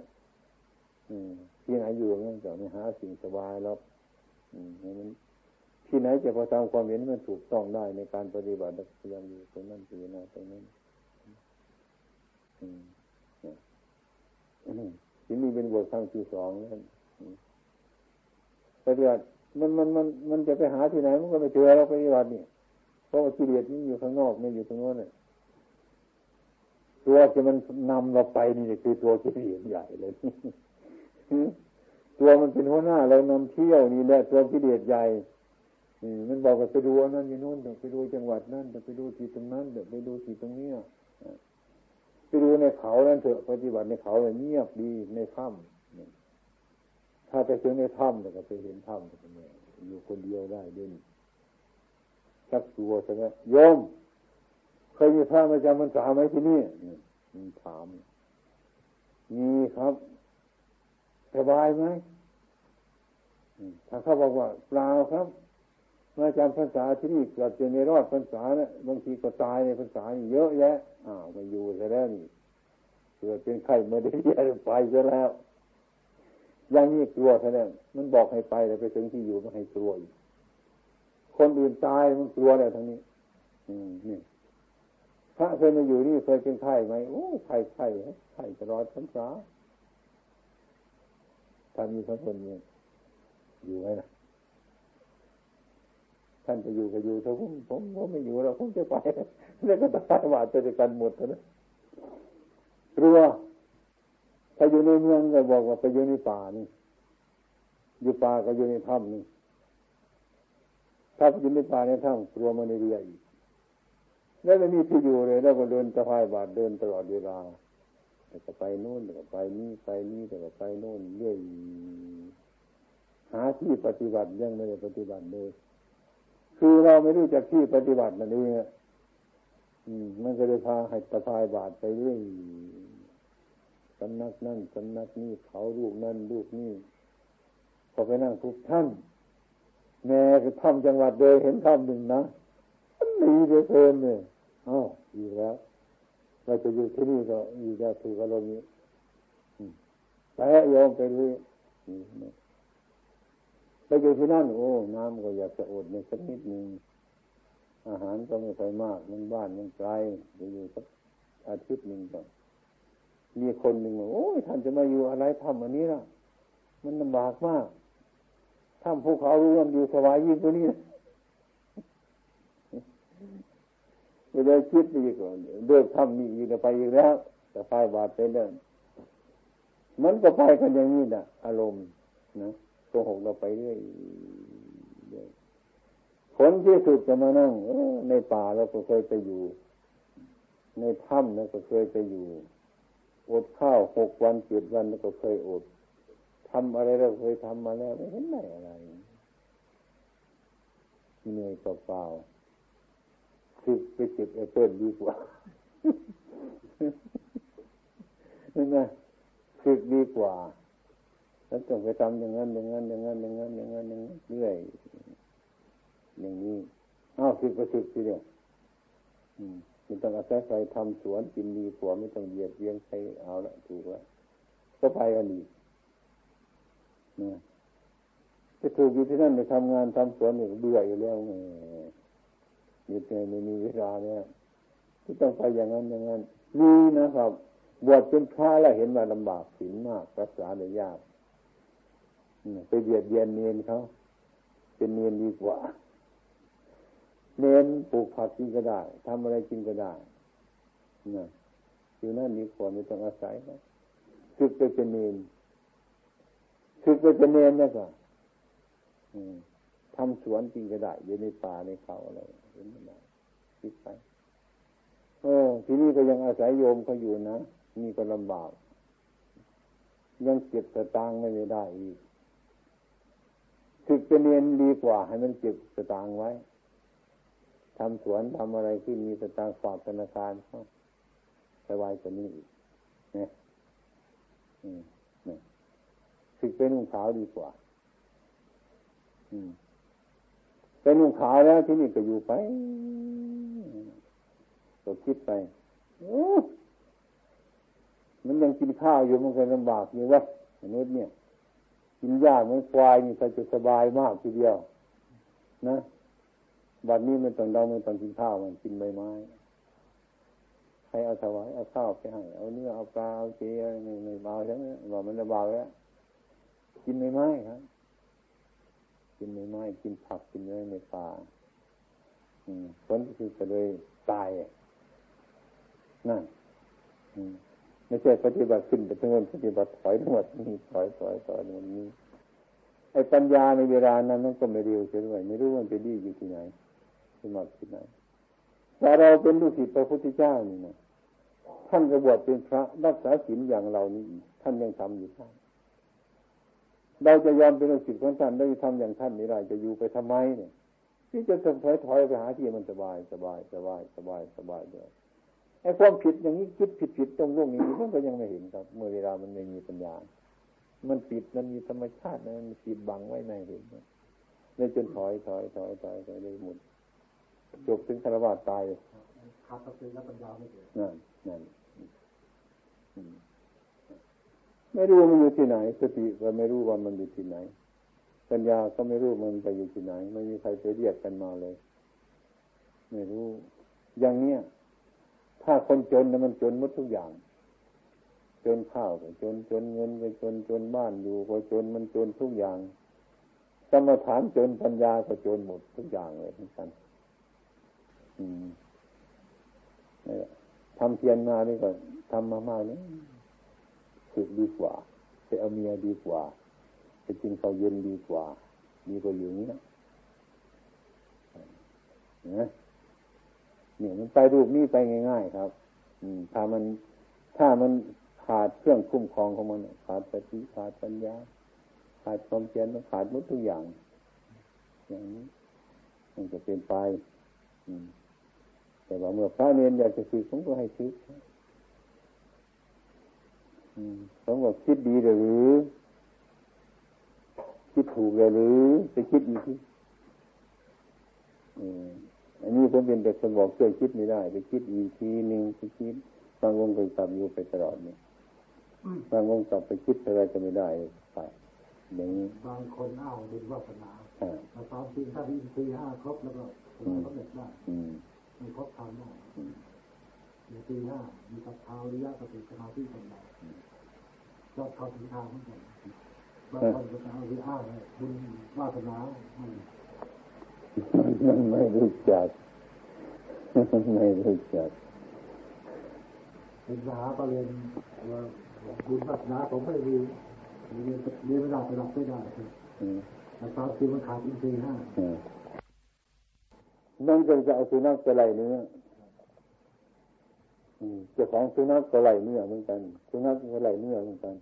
ที่ไหนอยู่นั่นจะไม่หาสิ่งสบายแล้วที่ไหนจะพอทำความเห็นมันถูกต้องได้ในการปฏิบัติพยายามอยู่ตรงนั้นตรงนั้นตรงนั้น ที่นี่เป็นบทครั้งที่สองนั่นปฏิบัติมันมันมันมันจะไปหาที่ไหนมันก็ไม่เจอเราปฏิบัตินี่เพราะว่ากิเลสนี่อยู่ข้างนอกไม่อยู่ตรงนั้นเลยตัวที่มันนำเราไปนี่คือตัวกิเลสใหญ่เลยตัวมันเป็นหัวหน้าเรานำเที่ยวนี่แหละตัวกิเลสใหญ่มันบอกว่าไปดูนั่นอยู่นู้นไปดูจังหวัดนั่นไปดูที่ตรงนั้นไปดูที่ตรงนี้ ไปดูในเขานั่นเถอะปฏิบัติในเขาเลยเงียบดีในถ้ำถ้าไปถึงในถ้ำก็ไปเห็นถ้ำก็ไม่อยู่คนเดียวได้ด้วยชักตัวใช่ไหมโยมเคยมีพระมาจำมันสาไหมที่นี่มันถามมีครับสบายไหมถ้าเขาบอกว่าเปล่าครับ มาจำพรรษาที่นี่เกือบจะในรอดพรรษาเนี่ยบางทีก็ตายในพรรษาเยอะแยะอ้าวมาอยู่ซะแล้วนี่เกิดเป็นไข้ม่ได้ยไปซะแล้วยังนี่กลัวซะแล้วมันบอกให้ไปแต่ไปถึงที่อยู่มันให้กลัวอีกคนอื่นตายมันกลัวแล้วทั้งนี้ อืมนี่พระเคยมาอยู่นี่เคยเป็นไข้ไหมโอ้ไข้ไข้ไข้ตลอดพรรษาถ้ามีสักคนเนี่ยอยู่ไหมนะ ท่านจะอยู่ก็อยู่ถ้าผมผมผมไม่อยู่แล้วผมจะไปแล้วก็ตายว่าจะกันหมดนะกลัวถ้าอยู่ในเมืองก็บอกว่าไปอยู่ในป่านี่ อยู่ป่าก็อยู่ในถ้ำนี่ถ้าอยู่ในป่าในถ้ำกลัวมันในเรียอีกแล้วไม่มีที่อยู่เลย แล้วก็เดินสะพายบาดเดินตลอดเวลาแต่ก็ไปโน่นแต่ก็ไปนี่ไปนี่แต่ก็ไปโน่นเรื่อยหาที่ปฏิบัติยังไม่ได้ปฏิบัติเลย คือเราไม่รู้จักที่ปฏิบัตินั่นเองมันก็เลยพาให้ตะพายบาดไปเรื่อยสำนักนั่นสำนักนี้เขาลูกนั่นลูกนี่พอไปนั่งทุกท่านแม่คือทำจังหวัดเดยเห็นทำหนึ่งนะมันดีเหลือเกินเนี่ยอ้าวอีกแล้วเราจะอยู่ที่นี่ก็อีกแล้วถูกอารมณ์นี้แต่ยอมไปเลย ไปอยู่ที่นั่นโอ้ น้ำก็อยากจะอดในสักนิดหนึ่งอาหารก็ไม่ค่อยมากมันบ้านมันไกลไปอยู่สักอาทิตย์หนึ่งก่อนมีคนหนึ่งบอกโอ้ยท่านจะมาอยู่อะไรทำอันนี้ล่ะ มันลำบากมากถ้ำภูเขารู้มันอยู่สบายยิ่งกว่านี้ไม่ได้คิดไปอีกก่อนเลิกทำมีอีกไปอีกแล้วแต่ไฟบาดไปเดินมันก็ไปกันอย่างนี้นะอารมณ์นะ โกหกเราไปเรื่อยผลที่สุดจะมานั่งในป่าเราก็เคยไปอยู่ ในถ้ำเราก็เคยไปอยู่ อดข้าวหกวันเจ็ดวันเราก็เคยอดทำอะไรเราเคยทำมาแล้วไม่เห็นไหนอะไรเหนื่อยเปล่าคือไปเก็บแอปเปิลดีกว่าเห็นไหมคือดีกว่า แล้วต้องไปทำอย่างนั้นอย่างนั้นอย่างนั้นอย่างนั้นอย่างนั้นอย่างนั้นเรื่อยอย่างนี้อ้าวสึกก็สึกทีเดียวมันต้องอาศัยใครทำสวนกินดีกว่าไม่ต้องเหยียดเยียงใครเอาละถูกแล้วก็ไปกันดีนะจะถูกอยู่ที่นั่นไปทำงานทำสวนเนี่ยเบื่ออยู่แล้วไงอยู่ที่ไม่มีเวลาเนี่ยที่ต้องไปอย่างนั้นอย่างนั้นมีนะครับ บวชเป็นพระแล้วเห็นว่าลำบากศีลมากรักษาได้ยาก ไปเบียดเบียนเนียนเขาเป็นเนียนดีกว่า เนียนปลูกผักกินก็ได้ทำอะไรกินก็ได้นะอยู่นั่นดีกว่าไม่ต้องอาศัยนะคึกไปเป็นเนียนคึกไปเป็นเนียนนะก็ทำสวนกินก็ได้อยู่ในป่าในเขาอะไรเห็นไหมคิดไปโอ้ที่นี่ก็ยังอาศัยโยมเขาอยู่นะนี่ก็ลำบาก ยังเก็บสตางค์ไม่ได้อีก ถึกจะเรียนดีกว่า ให้มันเก็บสตางค์ไว้ทำสวนทำอะไรที่มีสตางค์ฝากธนาคารเขาสบายกว่านี้อีกเนี่ยศึกเป็นนุ่งขาวดีกว่า อืมเป็นนุ่งขาวแล้วที่นี่ก็อยู่ไปก็คิดไปมันยังกินข้าวอยู่มันก็ลำบากอยู่วะมนุษย์เนี่ย กินหญ้าเหมือนควายนี่ใครจะสบายมากทีเดียว นะบัดนี้มันต้องเราไม่ต้องกินข้าวมันกินใบไม้ใครเอาถวายเอาข้าวไปให้เอาเนื้อเอาปลาเอาเจียไม่ไม่เบาใช่ไหมบอกมันจะเบาแล้วกินใบไม้ครับกินใบไม้กินผักกินเนื้อในป่าผลคือจะเลยตายนั่น ไม่ใช่ปฏิบัติขึ้นแต่ทั้งหมดปฏิบัติถอยทั้งหมดนี่ถอยถอยถอยมันนี้ไอ้ปัญญาในเวลานั้นมันก็ไม่เร็วเช่นไรไม่รู้มันไปดีอยู่ที่ไหนสมัครที่ไหนแต่เราเป็นลูกศิษย์พระพุทธเจ้านี่นะท่านกระบวชเป็นพระรักษาศีลอย่างเรานี่ท่านยังทำอยู่ท่านเราจะยอมเป็นลูกศิษย์ของท่านได้ทำอย่างท่านไม่ได้จะอยู่ไปทำไมเนี่ยที่จะถอยถอยไปหาที่มันสบายสบายสบายสบายสบายเลย ไอ้ความผิดอย่างนี้คิดผิดผิดตรงโลกนี้มันก็ยังไม่เห็นครับ เมื่อเวลามันไม่มีปัญญา มันปิดมันมีธรรมชาติมันปิดบังไว้ในเห็นเลยจนถอยถอยถอยถอยถอยเลยหมดจบถึงคารวะตายขาดสติและปัญญาไม่เกิดนั่นนั่นไม่รู้มันอยู่ที่ไหน สติก็ไม่รู้ว่ามันอยู่ที่ไหน ปัญญาก็ไม่รู้มันไปอยู่ที่ไหน ไม่มีใครไปเรียกกันมาเลย ไม่รู้ อย่างเนี้ย ถ้าคนจนนะมันจนหมดทุกอย่าง จนข้าวก็จนจนเงินก็จนจนบ้านอยู่ก็จนมันจนทุกอย่างสมถานจนปัญญาก็จนหมดทุกอย่างเลยทั้งนั้นทำเพียรมานี่ก็ทำมามากนี่สึกดีกว่าไปเอาเมียดีกว่าไปกินข้าวเย็นดีกว่าดีกว่าอยู่นี้นะ เนี่ยมันไปรูปนี้ไปง่าย ๆ ครับ อืม ถ้ามันถ้ามันขาดเครื่องคุ้มครองของมัน ขาดสติขาดปัญญา ขาดความเพียรมันขาดหมดทุกอย่าง อย่างนี้มันจะเป็นไป อืม แต่ว่าเมื่อพระเนรอยากจะศึกผมก็ให้ศึกผมก็คิดดีหรือ คิดถูกหรือไปคิดอีกที อันนี้ผมเป็นแต่คนบอกช่วยคิดไม่ได้ไปคิดอีกทีหนึ่งไปคิดบางองค์ก็กลับอยู่ไปตลอดเนี่ยบางองค์กลับไปคิดอะไรก็ไม่ได้ไปอย่างนี้บางคนอ้าวบุญวาสนาแต่ตามจริงถ้ามีสี่ห้าครบแล้วก็สำเร็จได้ไม่ครบทำได้มีสี่ห้ามีกับเท้าริยะสติสมาธิปัญญาชอบเข้าถึงทางเหมือนกันบางคนก็เอาที่อ้างบุญวาสนา มันไม่รู้จัก ไม่รู้จักเป็นมหาปรริญญาบุญวาสนาผมไม่มีเรียนเรียนไม่ได้ไปรับไม่ได้แต่ตอนที่มันขาดอินทรีย์ห้านั่นจะเอาสุนัขไปไล่เนื้อเจ้าของสุนัขก็ไล่เนื้อเหมือนกันสุนัขก็ไล่เนื้อเหมือนกัน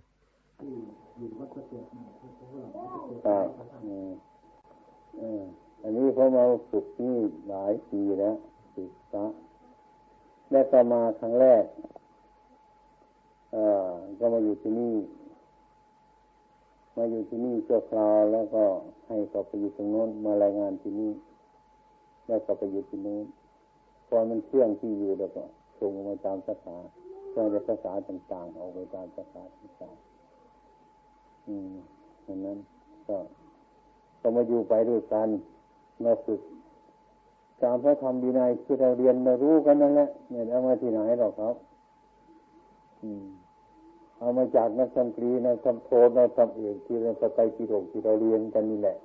อั อันนี้เขามาฝึกนี่หลายปีแล้วฝึกพระได้ต่อมาครั้งแรกก็มาอยู่ที่นี่ มาอยู่ที่นี่ชั่วคราวแล้วก็ให้เขาไปอยู่ตรงโน้นมารายงานที่นี่ แล้วก็ไปอยู่ที่นู้นพอมันเชื่องที่อยู่แล้วก็ส่งมาตามสาขาส่งในภาษาต่างๆออกไปตามภาษาต่างๆอืมดังนั้นก็ก็มาอยู่ไปด้วยกัน มาฝึกตามพระธรรมดีนายที่เราเรียนมารู้กันนั่นแหละไม่เอามาที่ไหนหรอกครับเอามาจากนักสังกรีนักธรรมโทนักธรรมเอกที่เราสไตปิฎกที่เราเรียนกันนี่แหละ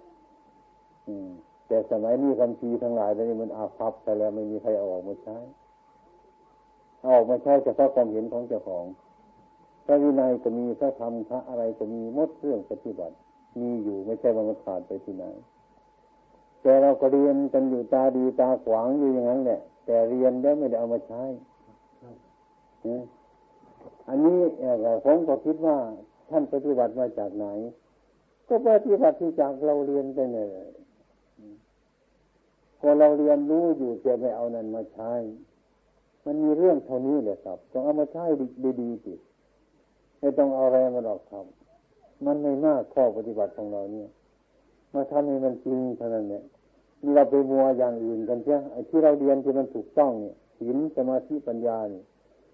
อืมแต่สมัยนี้คำพีทั้งหลายนี่มันอาภัพไปแล้วไม่มีใครออกมาใช้ออกมาใช้เฉพาะความเห็นของเจ้าของพระวินัยก็มีพระธรรมพระอะไรก็มีมดเรื่องปฏิบัติ มีอยู่ไม่ใช่ว่ามันขาดไปที่ไหน แต่เราก็เรียนกันอยู่ตาดีตาขวางอยู่อย่างนั้นแหละแต่เรียนแล้วไม่ได้เอามาใช้อันนี้ผมก็คิดว่าท่านปฏิบัติมาจากไหน ก็ปฏิบัติที่จากเราเรียนไปเนี่ยพอเราเรียนรู้อยู่จะไม่เอานั้นมาใช้ มันมีเรื่องเท่านี้แหละครับต้องเอามาใช้ดีๆสิไม่ต้องเอาอะไรมาหรอกครับมันไม่มากข้อปฏิบัติของเราเนี่ย มาทำให้มันจริงเท่านั้นเนี่ยเราไปมัวอย่างอื่นกันใช่ไอ้ที่เราเรียนที่มันถูกต้องเนี่ยศีลสมาธิปัญญาเนี่ย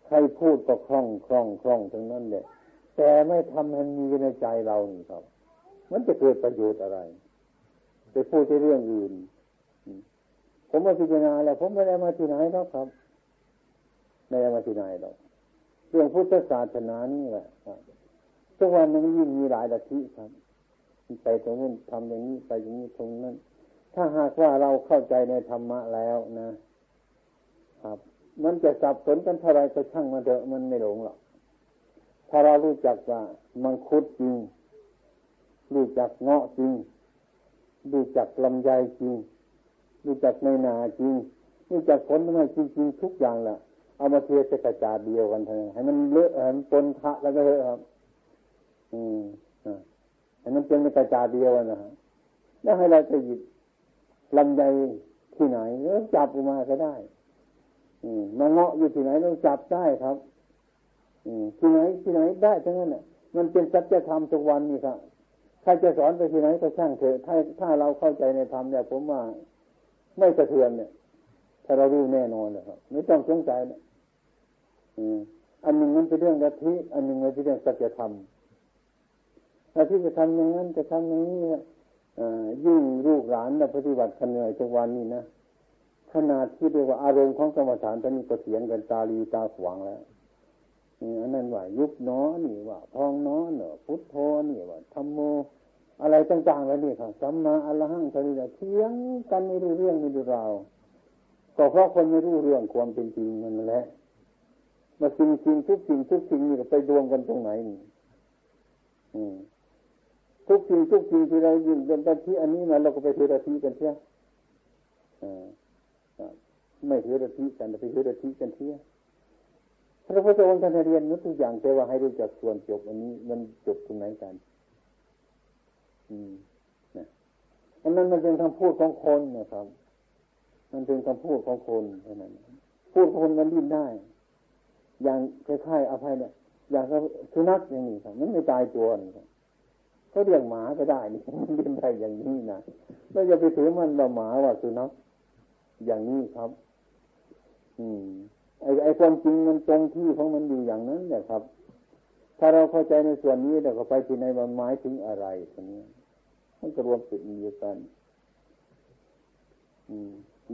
ใครพูดก็คล่องคล่องคล่องทั้งนั้นแหละแต่ไม่ทำให้มีในใจเรานี่ครับ มันจะเกิดประโยชน์อะไร ไปพูดในเรื่องอื่น ผมมาพิจารณาแล้ว ผมไม่ได้มาที่ไหนแล้วครับไม่ได้มาที่ไหนหรอกเรื่องพุทธศาสนานี่แหละทุกวันนี้ยิ่งมีหลายลัทธิครับ ไปตรงนู้นทำอย่างนี้ไปอย่างนี้ตรงนั้น ถ้าหากว่าเราเข้าใจในธรรมะแล้วนะ ครับ มันจะสับสนกันเท่าไรก็ช่างมาเถอะมันไม่หลงหรอกถ้าเรารู้จักว่ามังคุดจริง รู้จักเงาะจริง รู้จักลำไยจริง รู้จักในนาจริง รู้จักผลไม้จริงๆทุกอย่างแหละเอามาเทใส่กระจาดเดียวกันเถอะให้มันเลอะให้มันปนทะแล้วก็เลอะครับ อืม อ่าให้นเป็นกระจาเดียวนะฮะแล้วให้เราจะหยิบลำไยที่ไหนแล้วจับออกมาก็ได้ อืมมาเงาะอยู่ที่ไหนเราจับได้ครับ อืมที่ไหนที่ไหนได้ทั้งนั้นแหละมันเป็นสัจธรรมทุกวันนี่ครับใครจะสอนไปที่ไหนก็ช่างเถอะถ้าถ้าเราเข้าใจในธรรมเนี่ยผมว่าไม่สะเทือนเนี่ย ถ้าเรารู้แน่นอนเลยครับ ไม่ต้องสงสัยนะอันหนึ่งมันเป็นเรื่องกะทิอันหนึ่งมันเป็นเรื่องสัจธรรม ถ้าที่จะทำอย่างนั้นจะทำอย่างนี้ยิ่งลูกหลานนะปฏิบัติขันเหนื่อยทุกวันนี้นะขนาดที่เรียกว่าอารมณ์ของกรรมฐานตอนนี้ก็เสียงกันตาลีตาขวางแล้วอันนั้นว่ายุบน้อนี่ว่าพองน้อเนอพุทโธนี่ว่าธรรมโม อะไรต่างๆแล้วนี่ครับสัมมาอรหังทะเลเทียงกันไม่รู้เรื่องไม่รู้ราวก็เพราะคนไม่รู้เรื่องความเป็นจริงมันแหละมาสิ่งสิ่งทุกสิ่งทุกสิ่งนี่ไปรวมกันตรงไหนนี่ ทุกสิ่งทุกสิ่งที่เรายินเป็นที่อันนี้มาเราก็ไปเทระทีกันเที่ยไม่เทระทีกันไปเทระทีกันเที่ยพระพุทธองค์ท่านเรียนทุกอย่างแต่ว่าให้รู้จักส่วนจบอันนี้ มันจบตรงไหนกัน อืมนะอันนั้นมันเป็นคำพูดของคนนะครับ มันเป็นคำพูดของคนเท่านั้น พูดคนมันดิ้นได้ อย่างคล้ายๆอภัยเนี่ย อย่างสุนัขอย่างนี้ครับ มันไม่ตายตัวนี่ครับ เขาเรียกหมาก็ได้นี่มันดิ้นได้อย่างนี้นะแล้วจะไปถือมันว่าหมาว่าสุนัขอย่างนี้ครับ อืม ไอ้ไอ้ความจริงมันตรงที่ของมันอยู่อย่างนั้นเนี่ยครับ ถ้าเราเข้าใจในส่วนนี้เราก็ไปที่ในมันหมายถึงอะไรทีนี้มันก็รวมเป็นเดียวกัน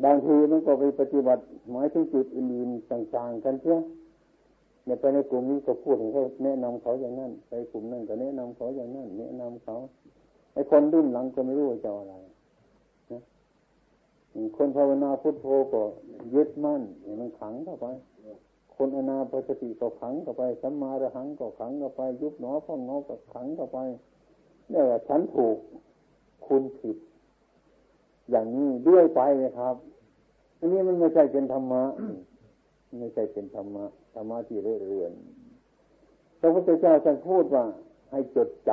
บางทีมันก็ไปปฏิบัติหมายถึงจุดอื่นๆต่างๆกันเช่ เนี่ยไปในกลุ่มนี้ก็พูดถึงเขาแนะนำเขาอย่างนั้น ไปกลุ่มนั้นก็แนะนำเขาอย่างนั้นแนะนำเขาไอ้คนรุ่นหลังก็ไม่รู้จะอะไรนะคนภาวนาพุทโธก็ยึดมั่นอย่างมันขังเข้าไป คนอนาปสติก็ขังเข้าไปสัมมาระหังก็ขังเข้าไป ยุบหนอพ่องนอก็ขังเข้าไปเนี่ยฉันถูกคุณผิด อย่างนี้ด้วยไปนะครับ อันนี้มันไม่ใช่เป็นธรรมะไม่ใช่เป็นธรรมะ ธรรมะที่เรื่อยๆพระพุทธเจ้าท่านพูดว่า ให้จดจ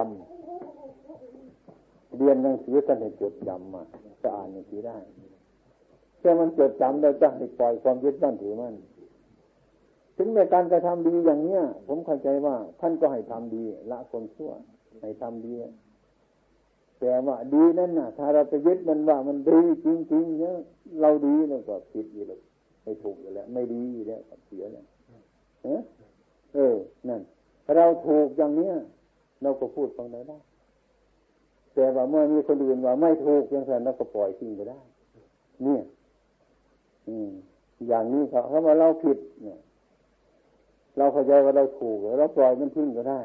ำเรียนหนังสือกันให้จดจำมาจะอ่านอย่างนี้ได้แค่มันจดจำได้จะให้ปล่อยความยึดมั่นถือมั่นถึงในการกระทำดีอย่างเนี้ย ผมเข้าใจว่า ท่านก็ให้ทำดี ละความชั่ว ให้ทำดีแต่ว่าดีนั่นน่ะ ถ้าเราไปยึดมันว่ามันดีจริงๆเนี่ยเราดีแล้วก็ผิดอยู่แล้วไม่ถูกอยู่แล้ว ไม่ดีอยู่แล้วเสียแล้ว เออ นั่นเราถูกอย่างเนี้ยเราก็พูดฟังได้ แต่ว่าเมื่อมีคนอื่นว่าไม่ถูกอย่างนั้นเราก็ปล่อยทิ้งไปได้ เนี่ยอย่างนี้เขาเขาว่าเราผิด เนี่ย เราเข้าใจว่าเราถูกเราปล่อยมันทิ้งก็ได้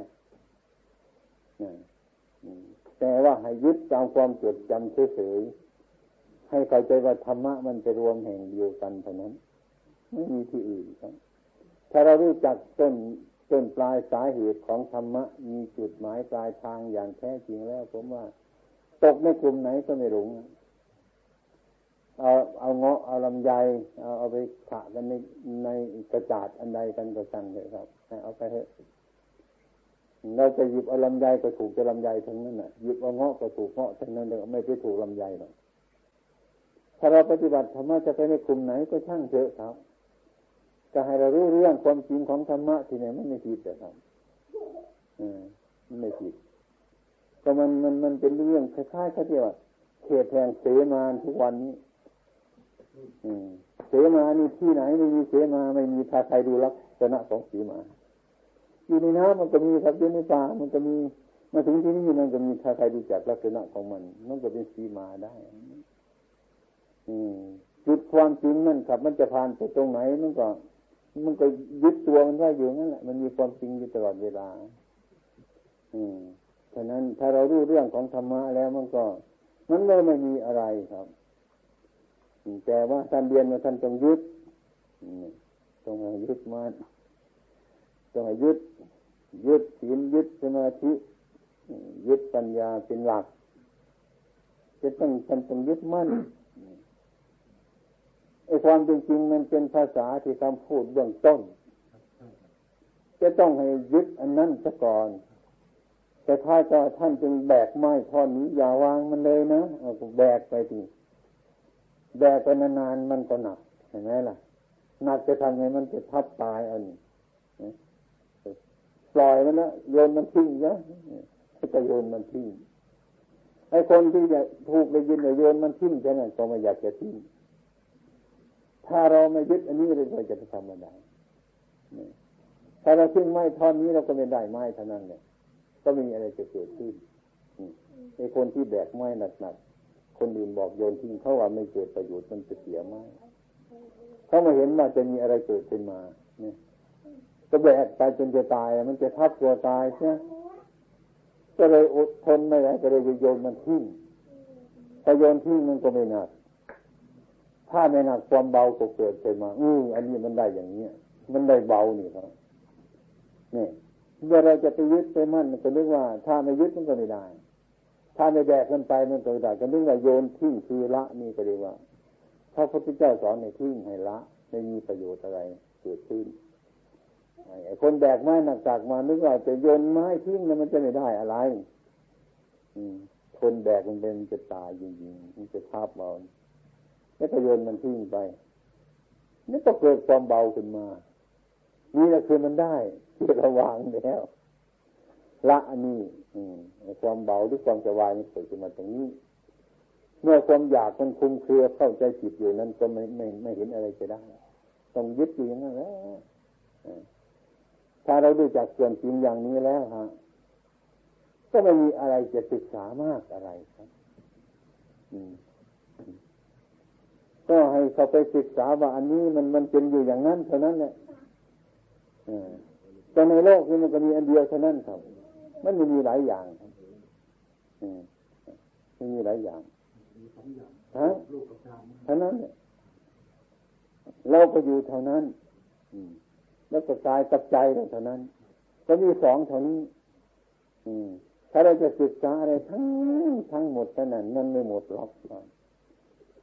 แต่ว่าให้ยึดตามความจดจำเฉยๆให้เข้าใจว่าธรรมะมันไปรวมแห่งเดียวกันเท่านั้น ไม่มีที่อื่นครับ ถ้าเรารู้จักต้นต้นปลายสาเหตุของธรรมะ มีจุดหมายปลายทางอย่างแท้จริงแล้ว ผมว่า ตกในกลุ่มไหนก็ไม่หลงเอาเอาเงาะเอาลำไยเอาเอาไปขะกันในในกระจาดอันใดกันก็สั่งเลยครับเอาไปเถอะเราจะหยิบเอาลำไยก็ถูกจะลำไยทั้งนั้นน่ะหยิบเอาเงาะก็ถูกเงาะทั้งนั้นเลยไม่ไปถูกลำไยหรอกถ้าเราปฏิบัติธรรมะจะไปในกลุ่มไหนก็ช่างเถอะครับ จะให้เรารู้เรื่องความจริงของธรรมะที่ไหนมันไม่ผิดแต่ครับอืมมันไม่ผิดก็มันมันมันเป็นเรื่องคล้ายๆเขาเรียกว่าเขตแห่งเสมาทุกวันนี้เสมานี่ที่ไหนไม่มีเสมาไม่มีทาใครดูลักษณะของสีมาอยู่ในน้ำมันก็มีครับอยู่ในป่ามันก็มีมาถึงที่นี่มันก็มีทาใครดูจากลักษณะของมันมันก็เป็นสีมาได้ อืมจุดความจริงนั่นครับ มันจะผ่านไปตรงไหนมันก็ มันก็ยึดตัวมันไว้อยู่นั่นแหละ มันมีความจริงอยู่ตลอดเวลา อืมฉะนั้นถ้าเรารู้เรื่องของธรรมะแล้วมันก็ มันเลยไม่มีอะไรครับแต่ว่าท่านเรียนมาท่านต้องยึดต้องยึดมันต้องยึด ยึดศีลยึดสมาธิยึดปัญญาเป็นหลักจะต้องฉันต้องยึดมั่น ไอ้ความจริงๆมันเป็นภาษาที่คำพูดเบื้องต้น จะต้องให้ยึดอันนั้นซะก่อน แต่ถ้าจะท่านจึงแบกไม้ท่อนนี้อย่าวางมันเลยนะเอาแบกไปทีแบกไปนานๆมันก็หนักเห็นไหมล่ะหนักจะทำไงมันจะทับตายอันปล่อยมันนะโยนมันทิ้งนะจะโยนมันทิ้งไอ้คนที่จะถูกไปยินโยนมันทิ้งแค่นั้นก็ไม่อยากจะทิ้ง ถ้าเราไม่ยึดอันนี้เราจะทำอะไรถ้าเราทิ้งไม้ท่อนนี้เราก็ไม่ได้ไม้เท่านั้นเนี่ยก็มีอะไรจะเกิดขึ้นไอ้คนที่แบกไม้หนักๆคนอื่นบอกโยนทิ้งเขาว่าไม่เกิดประโยชน์มันจะเสียไม้เขามาเห็นว่าจะมีอะไรเกิดขึ้นมาเนี่ยก็แบกไปจนจะตาย มันจะทับตัวตายใช่ไหมก็เลยอดทนไม่ได้ก็เลยโยนมันทิ้งถ้าโยนทิ้งมันก็ไม่หนัก ถ้าไม่หนักความเบาก็เกิดขึ้นมาอืออันนี้มันได้อย่างเนี้ยมันได้เบานี่ครับนี่เมื่อเราจะไปยึดไปมั่นก็นึกว่า ถ้าไม่ยึดมันก็ไม่ได้ ถ้าไม่แบกกันไปมันก็ไม่ได้ก็นึกว่าโยนทิ้งคือละนี่ก็เรียกว่าพระพุทธเจ้าสอนในทิ้งให้ละ ไม่มีประโยชน์อะไรเกิดขึ้นไอ้คนแบกไม้หนักจากมานึกว่าจะโยนไม้ทิ้งแล้วมันจะไม่ได้อะไร อืมคนแบกมันเป็นจะตายจริงๆมันจะทับเรา แล้วก็โยนมันทิ้งไปนี่ก็เกิดความเบาขึ้นมา นี่แหละคือมันได้ที่ระวางแล้วละอันนี้ความเบาหรือความสบายมันเกิดขึ้นมาตรงนี้ เมื่อความอยากมันคุมเครือเข้าใจผิดอยู่นั้นก็ไม่ไม่ไม่เห็นอะไรจะได้ ต้องยึดอยู่อย่างนั้นแล้วถ้าเราดูจากส่วนจริงอย่างนี้แล้วฮะก็ไม่มีอะไรจะศึกษามากอะไรครับ ก็ให้เขาไปศึกษาว่าอันนี้มันมันเป็นอยู่อย่างนั้นเท่านั้นแหละแต่ในโลกนี้มันก็มีอันเดียวเท่านั้นครับ มันไม่มีหลายอย่างครับมันมีหลายอย่างฮะเท่านั้นเนี่ยเราก็อยู่เท่านั้นแล้วก็กายกับใจเท่านั้น ก็มีสองเท่านี้ถ้าเราจะศึกษาอะไรทั้งทั้งหมดนั้นนั่นไม่หมดหรอก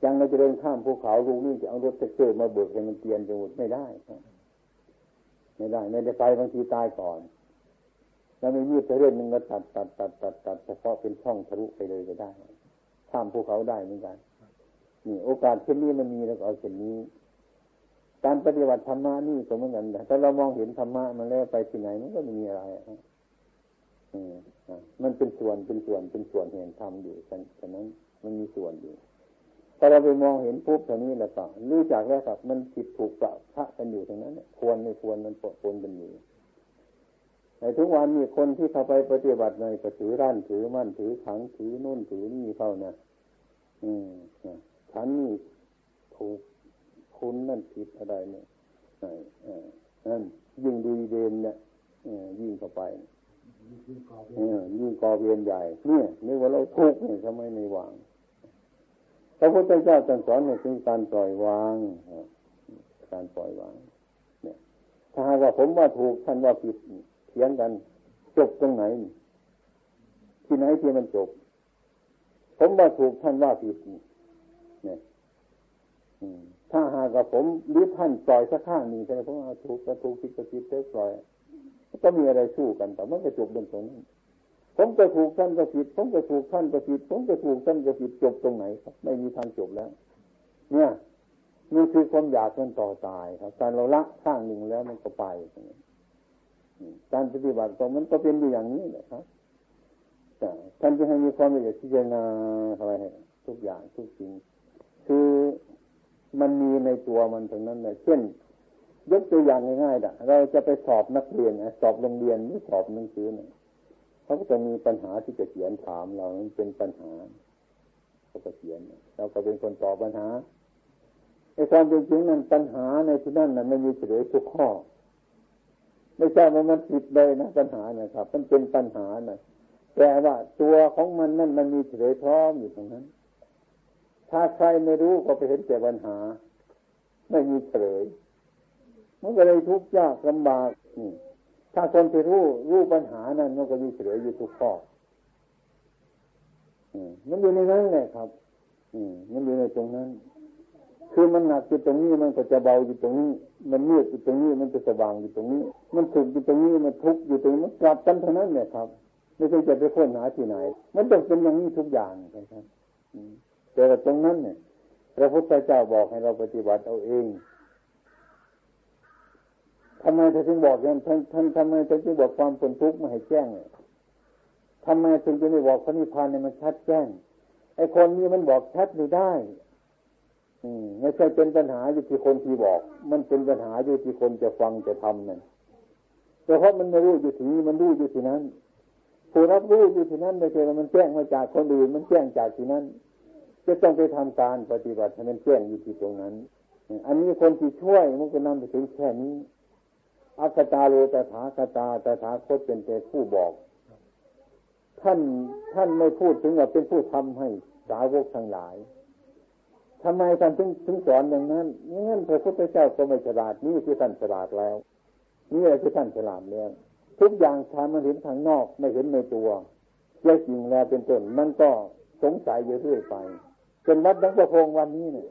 ยังเราจะเดินข้ามภูเขาลูกนี่จะเอารถเตอร์มาเบิกให้มันเตียนจะหมดไม่ได้ไม่ได้ไม่ได้ไปบางทีตายก่อน แล้วม่ยืดเรื่อยนึงก็ตัดตัดตัดตัดตัดเฉพาะเป็นช่องทะลุไปเลยก็ได้ข้ามภูเขาได้เหมือนกันนี่โอกาสเช่นนี้มันมีแล้วก็เอาเช่นนี้ การปฏิบัติธรรมะนี่ก็เหมือนกันแต่เรามองเห็นธรรมะมันแล้วไปที่ไหนมันก็ไม่มีอะไรอืมมันเป็นส่วนเป็นส่วนเป็นส่วนเห็นธรรมอยู่ฉะนั้นมันมีส่วนอยู่ พอเราไปมองเห็นปุ๊บตรงนี้แล้วก็รู้จักแล้วครับ มันผิดถูกปะพระกันอยู่ตรงนั้นควรไม่ควรมันปะปนกันอยู่ในทุกวันมีคนที่เข้าไปปฏิบัติในก็ถือร่านถือมั่นถือขังถือนุ่นถือนี่เข้านะอืมฉันนี่ถูกคุณนั่นผิดอะไรเนี่ยนั่นยิ่งดีเดนเนี่ยยิ่งเข้าไปยิ่งก่อเวียนใหญ่ เนี่ยนึกว่าเราทุกข์เนี่ยทำไมไม่วางพ ระพุทธเจ้าตรัสสอนเนี่ยคือการปล่อยวางการปล่อยวาง เนี่ย ถ้าหากว่าผมว่าถูกท่านว่าผิดเถียงกัน จบตรงไหน ที่ไหนที่มันจบ ผมว่าถูกท่านว่าผิดเนี่ยถ้าหากกับผมหรือท่านปล่อยสักข้างหนึ่งใช่ไหมผมเอาถูกก็ถูกผิดก็ผิดเปล่อยก็มีอะไรสู้กันแต่มันก็จบเรื่องตรงนั้น ผมก็ถูกท่านก็ผิด ผมก็ถูกท่านก็ผิด ผมก็ถูกท่านก็ผิดจบตรงไหนครับ ไม่มีทางจบแล้ว เนี่ยนี่คือความอยากมันต่อตายครับการเราละข้างหนึ่งแล้วมันก็ไปการปฏิบัติตรงมันก็เป็นอยู่อย่างนี้แหละครับท่านจะให้มีความละเอียดพิจารณาอะไรทุกอย่างทุกสิ่งคือมันมีในตัวมันตรงนั้นเลยเช่น ยกตัวอย่างง่ายๆนะเราจะไปสอบนักเรียนสอบโรงเรียนหรือสอบหนังสือเนี่ย เขาก็จะมีปัญหาที่จะเขียนถามเราเป็นปัญหาเขาจะเขียนเราก็เป็นคนตอบปัญหาไอ้ความจริงนั้นปัญหาในที่นั่นน่ะไม่มีเฉลยทุกข้อ ไม่ใช่ว่ามันผิดเลยนะปัญหานะครับ มันเป็นปัญหานะแต่ว่าตัวของมันนั่นมันมีเฉลยพร้อมอยู่ตรงนั้น ถ้าใครไม่รู้ก็ไปเห็นแต่ปัญหา ไม่มีเฉลยมันก็เลยทุกข์ยากลำบาก ถ้าคนที่รู้รู้ปัญหานั้นมันก็มีเฉลยอยู่ทุกข้อมันอยู่ในนั้นแหละครับอืมมันอยู่ในตรงนั้น คือมันหนักอยู่ตรงนี้มันก็จะเบาอยู่ตรงนี้ มันมืดอยู่ตรงนี้มันจะสว่างอยู่ตรงนี้ มันสุขอยู่ตรงนี้มันทุกข์อยู่ตรงนี้มันกลับกันเท่านั้นเนี่ยครับ ไม่ใช่จะไปค้นหาที่ไหน มันต้องเป็นอย่างนี้ทุกอย่างครับแต่ตรงนั้นเนี่ยพระพุทธเจ้าบอกให้เราปฏิบัติเอาเอง ทำไมถึงบอกอย่างท่านท่านทำไมถึงจะบอกความปนทุกข์มาให้แจ้งเนี่ยทำไมถึงจะไม่บอกพระนิพพานเนี่ยมันชัดแจ้งไอ้คนนี้มันบอกชัดไม่ได้ อืมไม่ใช่เป็นปัญหาอยู่ที่คนที่บอก มันเป็นปัญหาอยู่ที่คนจะฟังจะทำนั่นแต่เพราะมันไม่รู้อยู่ที่นี้มันรู้อยู่ที่นั้นผู้รับรู้อยู่ที่นั้นไม่ใช่ว่ามันแจ้งมาจากคนอื่นมันแจ้งจากที่นั้นจะต้องไปทำการปฏิบัติให้มันแจ้งอยู่ที่ตรงนั้น อันนี้คนที่ช่วยมันก็นำไปถึงแค่นี้ อัคตาโลตถาคตาตถาคตเป็นแต่ผู้บอก ท่านท่านไม่พูดถึงว่าเป็นผู้ทำให้สาวกทั้งหลายทำไมท่านถึงถึงสอนอย่างนั้นงั้นพระพุทธเจ้าก็ไม่ฉลาดนี่คือท่านฉลาดแล้ว นี่คือท่านฉลาดแล้วทุกอย่างทำมันเห็นทางนอกไม่เห็นในตัวแย่จริงแล้วเป็นต้นมันก็สงสัยอยู่เรื่อยไปจนวัดตั้งประพงวันนี้เนี่ย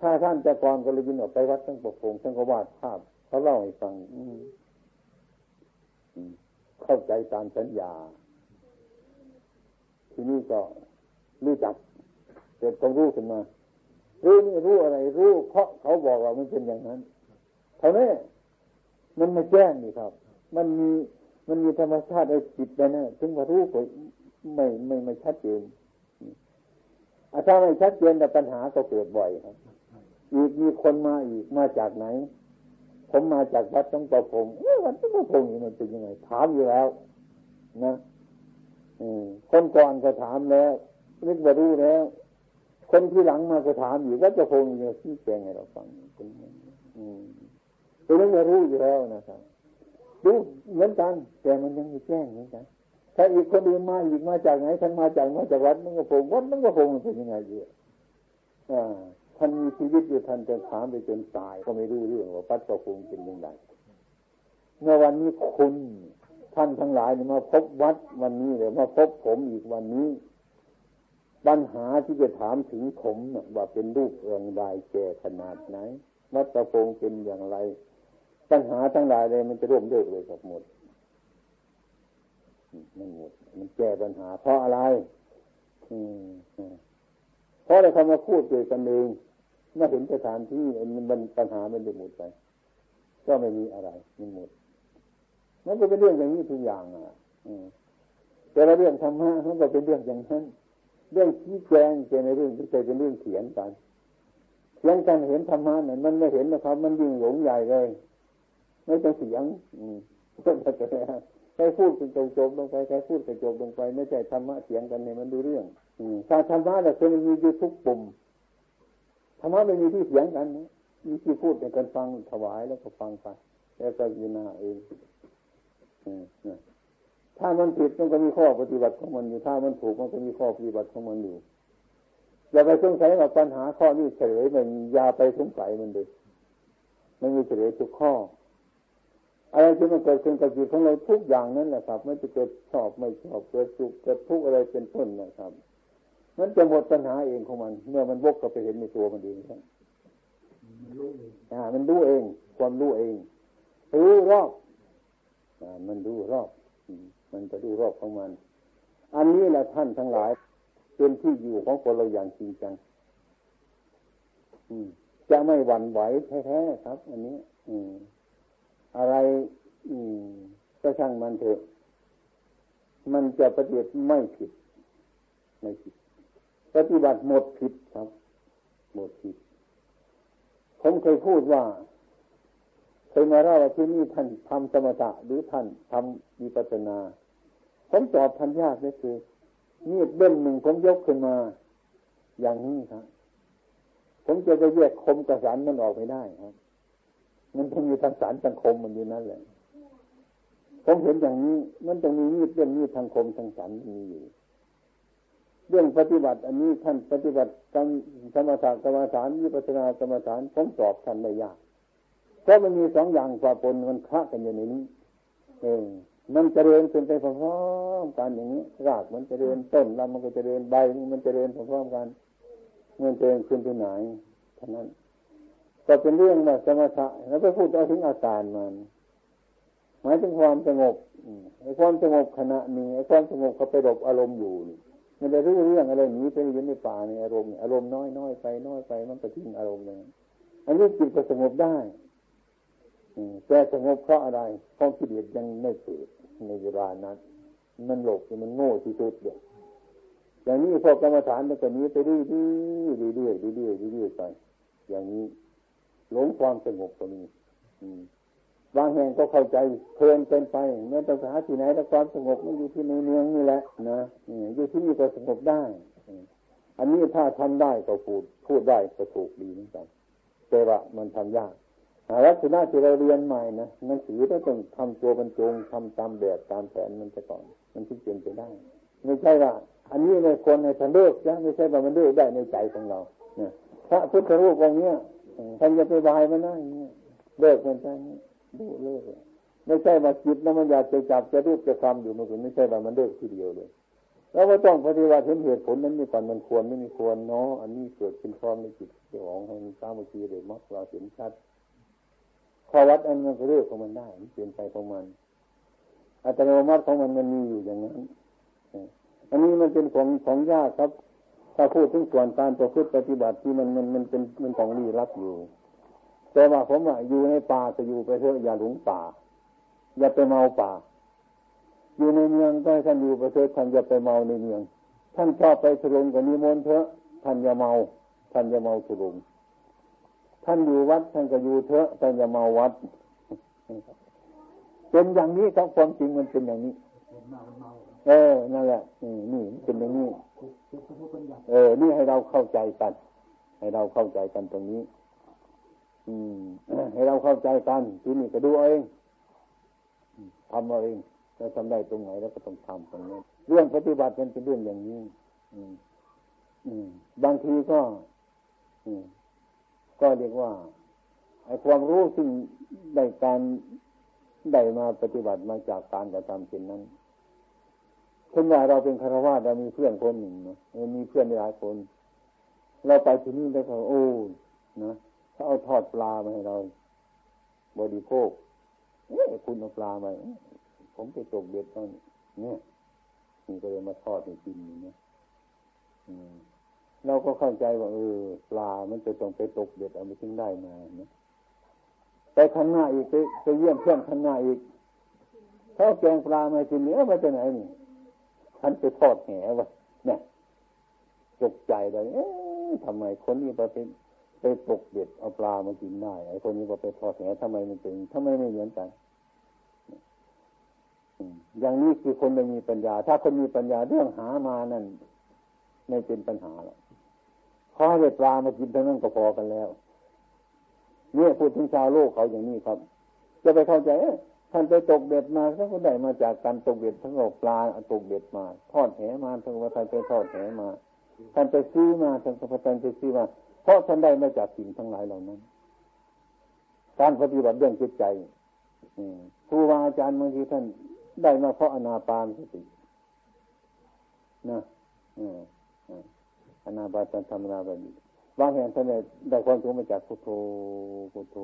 ถ้าท่านจะกรก็เลยยินออกไปวัดตั้งประพงท่านก็วาดภาพ เขาเล่าให้ฟังเข้าใจตามสัญญา ทีนี้ก็รู้จักเกิดความรู้ขึ้นมา รู้นี่รู้อะไร รู้เพราะเขาบอกว่ามันเป็นอย่างนั้นเท่านี้มันไม่แจ้งนี่ครับ มันมีมันมีธรรมชาติไอ้จิตไปนะถึงว่ารู้ก็ไม่ไม่ไม่ชัดเจนถ้าไม่ชัดเจนแต่ปัญหาก็เกิดบ่อยครับ อีกมีคนมาอีกมาจากไหน ผมมาจากวัดต้องประพงวัดต้องประพงนี่มันเป็นยังไงถามอยู่แล้ว นะคนก่อนก็ถามแล้วนึกว่ารู้แล้ว คนที่หลังมาก็ถามอยู่ว่าจะพงเนี่ยชี้แจงให้เราฟังเป็นตัวนี้รู้อยู่แล้วนะครับรู้เหมือนกัน แต่มันยังไม่แจ้งเหมือนกันถ้าอีกคนอื่นมาอีกมาจากไหนท่านมาจากมาจากวัดมันก็พงวัดมันก็พงมันเป็นยังไงอยู่อ่า ท่านมีชีวิตอยู่ท่านจะถามไปจนตาย ก็ไม่รู้เรื่องว่าปัจจุบันเป็นยังไงเมื่อวันนี้คุณท่านทั้งหลายมาพบวัดวันนี้หรือมาพบผมอีกวันนี้ปัญหาที่จะถามถึงผมว่าเป็นรูปเรื่องใดแก่ขนาดไหนวัตะพงเป็นอย่างไร ปัญหาทั้งหลายเลยมันจะร่วมเลิกเลยกับหมดมันหมด มันแก้ปัญหา เพราะอะไร อืมเพราะอะไรเขามาพูดเกี่ยวกันเอง เมื่อเห็นสถานที่มันปัญหามันจะหมดไป ก็ไม่มีอะไรมันหมดมันก็เป็นเรื่องอย่างนี้ทุกอย่างอะแต่ละเรื่องธรรมะมันก็เป็นเรื่องอย่างนั้นเรื่องชี้แจงเป็นในเรื่องที่เคยเป็นเรื่องเขียนกันเขียนกันเห็นธรรมะเนี่ยมันไม่เห็นนะครับ มันยิ่งหลงใหญ่เลย ไม่ต้องเสียง อืมก็จะใครพูดเป็นจบลงไปใครพูดเป็นจบลงไป ไม่ใช่ธรรมะเสียงกันเนี่ยมันดูเรื่อง อืมถ้าธรรมะเนี่ยคือมันมีอยู่ทุกปุ่ม ธรรมะไม่มีที่เสียงกันนะมีที่พูดในการฟังถวายแล้วก็ฟังไปแล้วก็ยินาเองถ้ามันผิดมันก็มีข้อปฏิบัติของมันอยู่ ถ้ามันถูกมันก็มีข้อปฏิบัติของมันอยู่ อย่าไปสงสัยว่าปัญหาข้อนี้เฉลยมันอย่าไปสงสัยมันเลยมันมีเฉลยทุกข้อ อะไรที่มันเกิดขึ้นกับจิตของเราทุกอย่างนั้นแหละครับ ไม่จะเกิดชอบไม่ชอบเกิดสุขเกิดทุกข์อะไรเป็นต้นนะครับ มันจะหมดปัญหาเองของมัน เมื่อมันวกก็ไปเห็นในตัวมันเองครับมันรู้เองอ่ามันรู้เองความรู้เอง รู้รอบอ่ามันรู้รอบ มันจะรู้รอบของมัน อันนี้แหละท่านทั้งหลายเป็นที่อยู่ของคนเราอย่างจริงจังจะไม่หวั่นไหวแท้ๆครับ อันนี้ อืม อะไร อืม ก็ช่างมันเถอะ มันจะปฏิบัติไม่ผิด ไม่ผิด ปฏิบัติหมดผิดครับ หมดผิด ผมเคยพูดว่า เคยมาเล่าว่าที่นี่ท่านทำสมถะหรือท่านทำวิปัสนา ผมตอบท่านยากเลยคือมีดเบ้นหนึ่งผมยกขึ้นมา อย่างนี้ครับ ผมจะจะแยกคมกระสันมันออกไม่ได้ครับ มันต้องมีทางสารทางคมมันอยู่นั่นแหละ ผมเห็นอย่างนี้ มันจะมีมีดเบ้นมีดทางคมทางสันมีอยู่ เรื่องปฏิบัติอันนี้ท่านปฏิบัติกรรมสมถะกรรมฐานวิปัสสนากรรมฐานผมตอบท่านไม่ยากเพราะมันมีสองอย่างปะปนมันคละกันอยู่ในนี้ เองมันจะเริญขึ้นไปพร้อมๆกันอย่างนี้ รากมันจะเริญต้นลำมันก็จะเริญใบมันจะเริญพร้อมๆกันเมื่อเริญขึ้นไปไหนเท่านั้น ก็เป็นเรื่องว่าสมถะแล้วไปพูดเอาถึงอาการมันหมายถึงความสงบไอ้ความสงบขณะนี้ไอ้ความสงบเขาไปหลบอารมณ์อยู่ มันจะรู้เรื่องอะไรนี้ไปยืนในป่าในอารมณ์อารมณ์น้อยน้อยไปน้อยไปมันก็ทิ้งอารมณ์เลยอันนี้จิตก็สงบได้แต่สงบเพราะอะไรเพราะกิเลสยังไม่เกิดในเวลานั้น มันหลบมันโง่ที่สุดเดียอย่างนี้พอกรรมฐานมันก็นี้ไปเรื่อยๆเรื่อยๆเรื่อยๆเรื่อยๆไปอย่างนี้หลงความสงบก็มี บางแห่งก็เข้าใจเพลินเป็นไปเมื่อต้องหาที่ไหนแต่ความสงบมันอยู่ที่ในเมืองนี่แหละนะอยู่ที่นี่ก็สงบได้ อันนี้ถ้าทำได้ก็พูดพูดได้ก็ถูกดีเหมือนกันแต่ว่ามันทำยากลักษณะที่เราเรียนใหม่นะหนังสือต้องทำตัวบรรจงทำตามแบบตามแผนมันจะก่อน มันถึงเป็นไปได้ ไม่ใช่ว่า อันนี้ในคนในทันเลิกนะไม่ใช่ว่ามันเลิกได้ในใจของเราเนี่ยพระพุทธรูปองค์เนี้ยท่านจะไปบายมันนะเลิกมันไป ดูเลิกไม่ใช่ว่าจิตแล้วมันอยากจะจับจะรูปจะคำอยู่มันไม่ใช่ว่ามันเลิกทีเดียวเลยแล้วก็ต้องปฏิบัติเห็นเหตุผลนั้นมีก่อนมันควรไม่มีควรเนาะอันนี้เกิดขึ้นพร้อมในจิตเจ้าของให้มันสามัคคีเลยมักเราเห็นชัดข้อวัดอันมันก็เรื่องของมันได้มันเปลี่ยนไปของมัน อัตโนมัติของมันมันมีอยู่อย่างนั้นอันนี้มันเป็นของของยากครับ ถ้าพูดถึงส่วนการประพฤติปฏิบัติที่มันมันมันเป็นมันของลี้ลับอยู่ แต่ว่าผมอะอยู่ในป่าจะอยู่ไปเถอะอย่าหลงป่า อย่าไปเมาป่า อยู่ในเมืองก็ให้ท่านอยู่ไปเถอะท่านอย่าไปเมาในเมือง ท่านชอบไปสุรงกับนิมนต์เถอะ ท่านอย่าเมา ท่านอย่าเมาสุรงท่านอยู่วัดท่านก็อยู่เถอะท่านอย่าเมาวัดเป็นอย่างนี้ครับความจริงมันเป็นอย่างนี้ เออ นั่นแหละนี่เป็นอย่างนี้ เออ นี่ให้เราเข้าใจกัน ให้เราเข้าใจกันตรงนี้ ให้เราเข้าใจกันทีนี้ก็ดูเองทำเอาเองเราทำได้ตรงไหนแล้วก็ต้องทำตรงนี้เรื่องปฏิบัติมันเป็นเรื่องอย่างนี้บางทีก็ก็เรียกว่าไอ้ความรู้ซึ่งได้การได้มาปฏิบัติมาจากการกระทำเช่นนั้นเช่นว่าเราเป็นคารวะเรามีเพื่อนคนหนึ่งนะมีเพื่อนหลายคน เราไปที่นี่แล้วก็โอ้นะ ถ้าเอาทอดปลามาให้เรา บริโภคเอ๊ะคุณเอาปลามาผมไปตกเบ็ดตอนเนี่ยนี่ก็เลยมาทอดให้กินเนี่ยอืมเราก็เข้าใจว่าเออปลา มันจะต้องไปตกเบ็ดเอาไปถึงได้มาเนี่ยไปข้างหน้าอีกไปไปเยี่ยมเพื่อนข้างหน้าอีกเขาแกงปลามากินเนื้อมาจากไหนนี่ท่านไปทอดแหวะเนี่ยตกใจเลยเอ๊ะทำไมคนนี้ไป ไปตกเบ็ดเอาปลามากินได้ไอ้คนนี้ก็ไปทอดแหทำไมมันเป็นทำไมไม่เหมือนกันอย่างนี้คือคนไม่มีปัญญา ถ้าคนมีปัญญาเรื่องหามานั่นไม่เป็นปัญหาหรอกขอให้ปลามากินเท่านั้นก็พอกันแล้ว เนี่ยพูดถึงชาวโลกเขาอย่างนี้ครับ จะไปเข้าใจท่านไปตกเบ็ดมาท่านก็ได้มาจากการตกเบ็ดทั้งอกปลาตกเบ็ดมา ทอดแหมาทั้งว่าท่านไปทอดแหมาท่านไปซื้อมาท่านก็ท่านไปซื้อมา ราะท่านได้มาจากสิ่งทั้งหลายเหล่านั้น การปฏิบัติเรื่องจิตใจครูบาอาจารย์บางทีท่านได้มาเพราะอนาปานสตินะอนาบาตันธรรมนาบดีบางแห่งท่านได้ความรู้มาจากพุทโธพุทโธ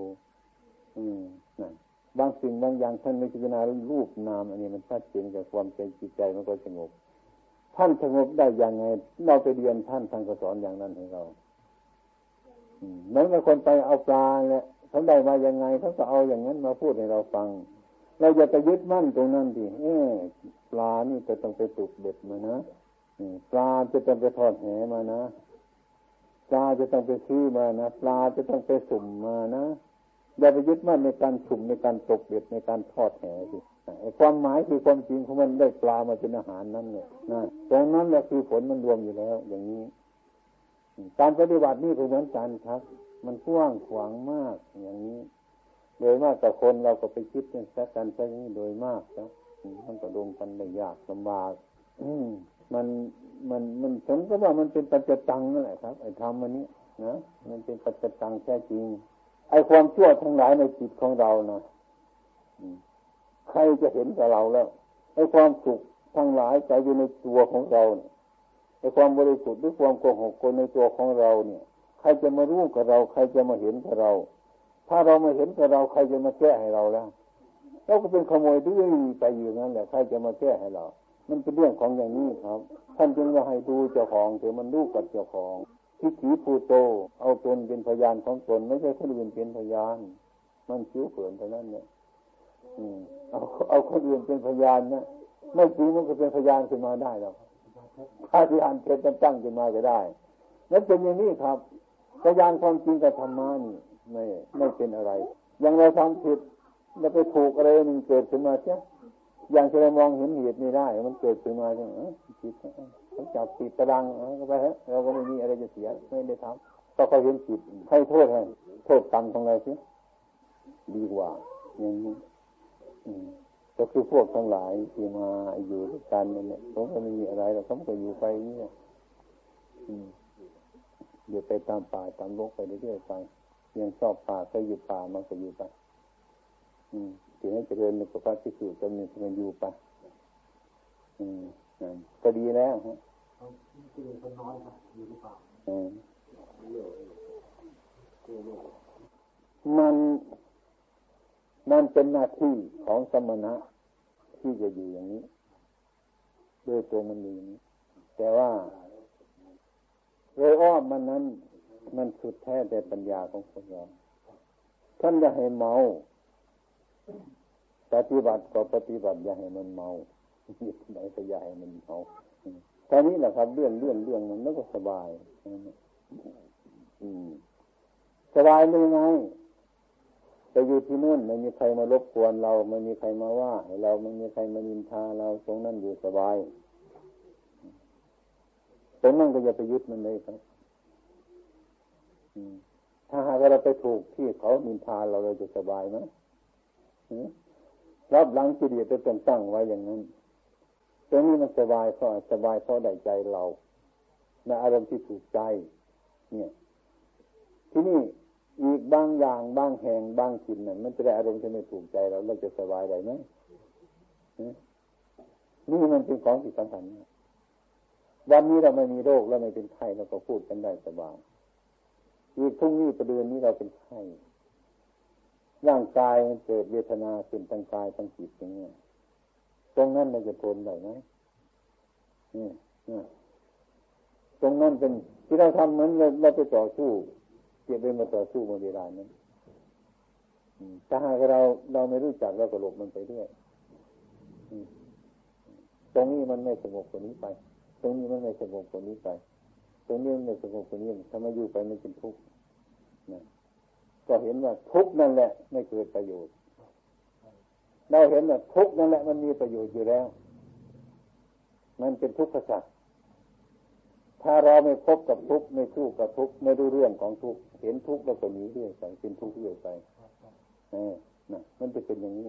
อืมนั่นบางสิ่งบางอย่างท่านไม่พิจารณารูปนาม อันนี้มันชัดเจนกับความใจจิตใจมันก็สงบ ท่านสงบได้อย่างไง เราไปเรียนท่านท่านก็สอนอย่างนั้นให้เรา เหมือนกับคนไปเอาปลาเนี่ยเขาได้มายังไงเขาก็เอาอย่างนั้นมาพูดให้เราฟัง เราอย่าไปยึดมั่นตรงนั้นดิเออปลานี่จะต้องไปตกเบ็ดมานะปลาจะต้องไปทอดแหมานะปลาจะต้องไปซื้อมานะปลาจะต้องไปสุ่มมานะอย่าไปยึดมั่นในการสุ่มในการตกเบ็ดในการทอดแหสิความหมายคือความจริงของมันได้ปลามาเป็นอาหารนั่นเนี่ยนะตรงนั้นแหละคือผลมันรวมอยู่แล้ว อย่างนี้ การปฏิบัตินี่ก็เหมือนกันครับ มันกว้างขวางมากอย่างนี้ โดยมากแต่คนเราก็ไปคิดเป็นแค่กันแค่นี้โดยมากครับมันก็ลงกันได้ยากลำบากมมันมันมันผมก็ว่ามันเป็นปัจจตังนั่นแหละครับ ไอ้ธรรมอันนี้นะมันเป็นปัจจตังแท้จริง ไอ้ความชั่วทั้งหลายในจิตของเรานะใครจะเห็นกับเราแล้วไอ้ความสุขทั้งหลายใจอยู่ในตัวของเราเนี่ย ไอ้ความบริสุทธิ์หรือความโกหกคนในตัวของเราเนี่ย ใครจะมารู้กับเรา ใครจะมาเห็นกับเรา ถ้าเรามาเห็นกับเราใครจะมาแก้ให้เราแล้วเราก็เป็นขโมยดื้อไปอยู่นั่นแหละใครจะมาแก้ให้เรา มันเป็นเรื่องของอย่างนี้ครับ ท่านจึงว่าให้ดูเจ้าของถือมันรู้กับเจ้าของทิฏฐิภูโต เอาตนเป็นพยานของตน ไม่ใช่คนอื่นเป็นพยาน มันคิ้วเขินเท่านั้นเนี่ยเอาเอาคนอื่นเป็นพยานนะไม่จริงมันก็เป็นพยานขึ้นมาได้หรอก ถ้าพยานเท็จมันตั้งขึ้นมาก็ได้นั่นเป็นอย่างนี้ครับพยานความจริงกับธรรมะนี่ไม่ไม่เป็นอะไร อย่างเราทำผิดแล้วไปถูกอะไรมันเกิดขึ้นมาเช่อย่างที่เรามองเห็นเหตุไม่ได้ มันเกิดขึ้นมาใช่ไหมผิดเขาจับติดตารางก็ไปฮะเราก็ไม่มีอะไรจะเสียไม่ได้ทำก็เขาเห็นผิดให้โทษให้โทษกรรมของเราสิดีกว่าอย่างนี้ ก็คือพวกทั้งหลายที่มาอยู่ด้วยกันเนี่ยผมก็ไม่มีอะไรหรอกเขาก็อยู่ไปนี่เดี๋ยวไปตามป่าตามโลกไปเรื่อยๆไป ยังชอบป่าก็อยู่ป่ามันก็อยู่ไป อืมถึงให้เจริญในสุขภาพที่สุดจนมีมันอยู่ไป อืมก็ดีแล้วฮะมันมัน นั่นเป็นหน้าที่ของสมณะที่จะอยู่อย่างนี้ด้วยตัวมันเองแต่ว่าโดยอ้อมมันนั้น มันสุดแท้แต่ปัญญาของคนเราท่านจะให้เมา ปฏิบัติก็ปฏิบัติอย่าให้มันเมาไหนก็อย่าให้มันเมาตอนนี้แหละครับเรื่องเรื่องเรื่องมันก็สบายสบายเลยไง ไปอยู่ที่นู่นไม่มีใครมารบกวนเราไม่มีใครมาว่าเราไม่มีใครมานินทาเราตรงนั้นอยู่สบายตรงนั้นก็อย่าไปยึดมันเลยครับถ้าหากเราไปถูกที่เขานินทาเราเราจะสบายไหมรับหลังกิเลสจะเป็นตั้งไว้อย่างนั้นตรงนี้มันสบายเพราะสบายเพราะได้ใจเราในอารมณ์ที่ถูกใจ เนี่ย ที่นี่ อีกบางอย่างบางแห่งบางถิ่นนั่นมันจะได้อารมณ์ที่ไม่ถูกใจเราเราจะสบายได้ไหมนี่มันเป็นของที่สำคัญวันนี้เราไม่มีโรคแล้วไม่เป็นไข้เราก็พูดกันได้สบายอีกพรุ่งนี้ประเดือนนี้เราเป็นไข้ร่างกายมันเกิดเวทนาขึ้นทางกายทางจิตอย่างเงี้ยตรงนั้นเราจะทนได้ไหมนี่ตรงนั้นเป็นที่เราทำนั้นเราเราไปต่อสู้ เก็บไว้มาต่อสู้มาเวลานั้นถ้าหากเราเราไม่รู้จักเราก็หลบมันไปเรื่อยตรงนี้มันไม่สงบกว่านี้ไป ตรงนี้มันไม่สงบกว่านี้ไป ตรงนี้มันไม่สงบกว่านี้ถ้ามาอยู่ไปมันเป็นทุกข์นะก็เห็นว่าทุกข์นั่นแหละ ไม่เกิดประโยชน์ เราเห็นว่าทุกข์นั่นแหละมันมีประโยชน์อยู่แล้ว มันเป็นทุกข์สัตว์ถ้าเราไม่พบกับทุกข์ไม่สู้กับทุกข์ไม่รู้เรื่องของทุกข์ เห็นทุกข์แล้วก็หนีเรื่อยไปเป็นทุกข์เรื่อยไปเออนะมันจะเป็นอย่างนี้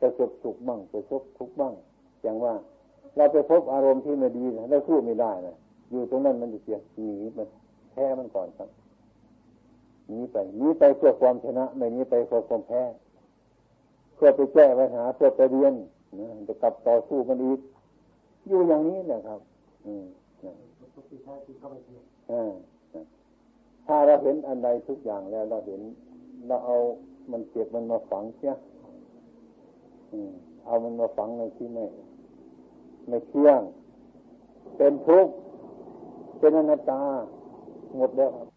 ประสบสุขบ้างประสบทุกข์บ้าง อย่างว่า เราไปพบอารมณ์ที่ไม่ดีเราสู้ไม่ได้นะอยู่ตรงนั้นมันจะเสียหนีมันแพ้มันก่อนครับหนีไปหนีไปเพื่อความชนะไม่หนีไปเพื่อความแพ้เพื่อไปแก้ปัญหาเพื่อไปเรียนนะจะกลับต่อสู้มันอีกอยู่อย่างนี้แหละครับ อืม ถ้าเราเห็นอันใดทุกอย่างแล้วเราเห็น เราเอามันเก็บมันมาฝังเสียเอามันมาฝังในที่ไม่ไม่เที่ยง เป็นทุกข์เป็นอนัตตา หมดแล้วครับ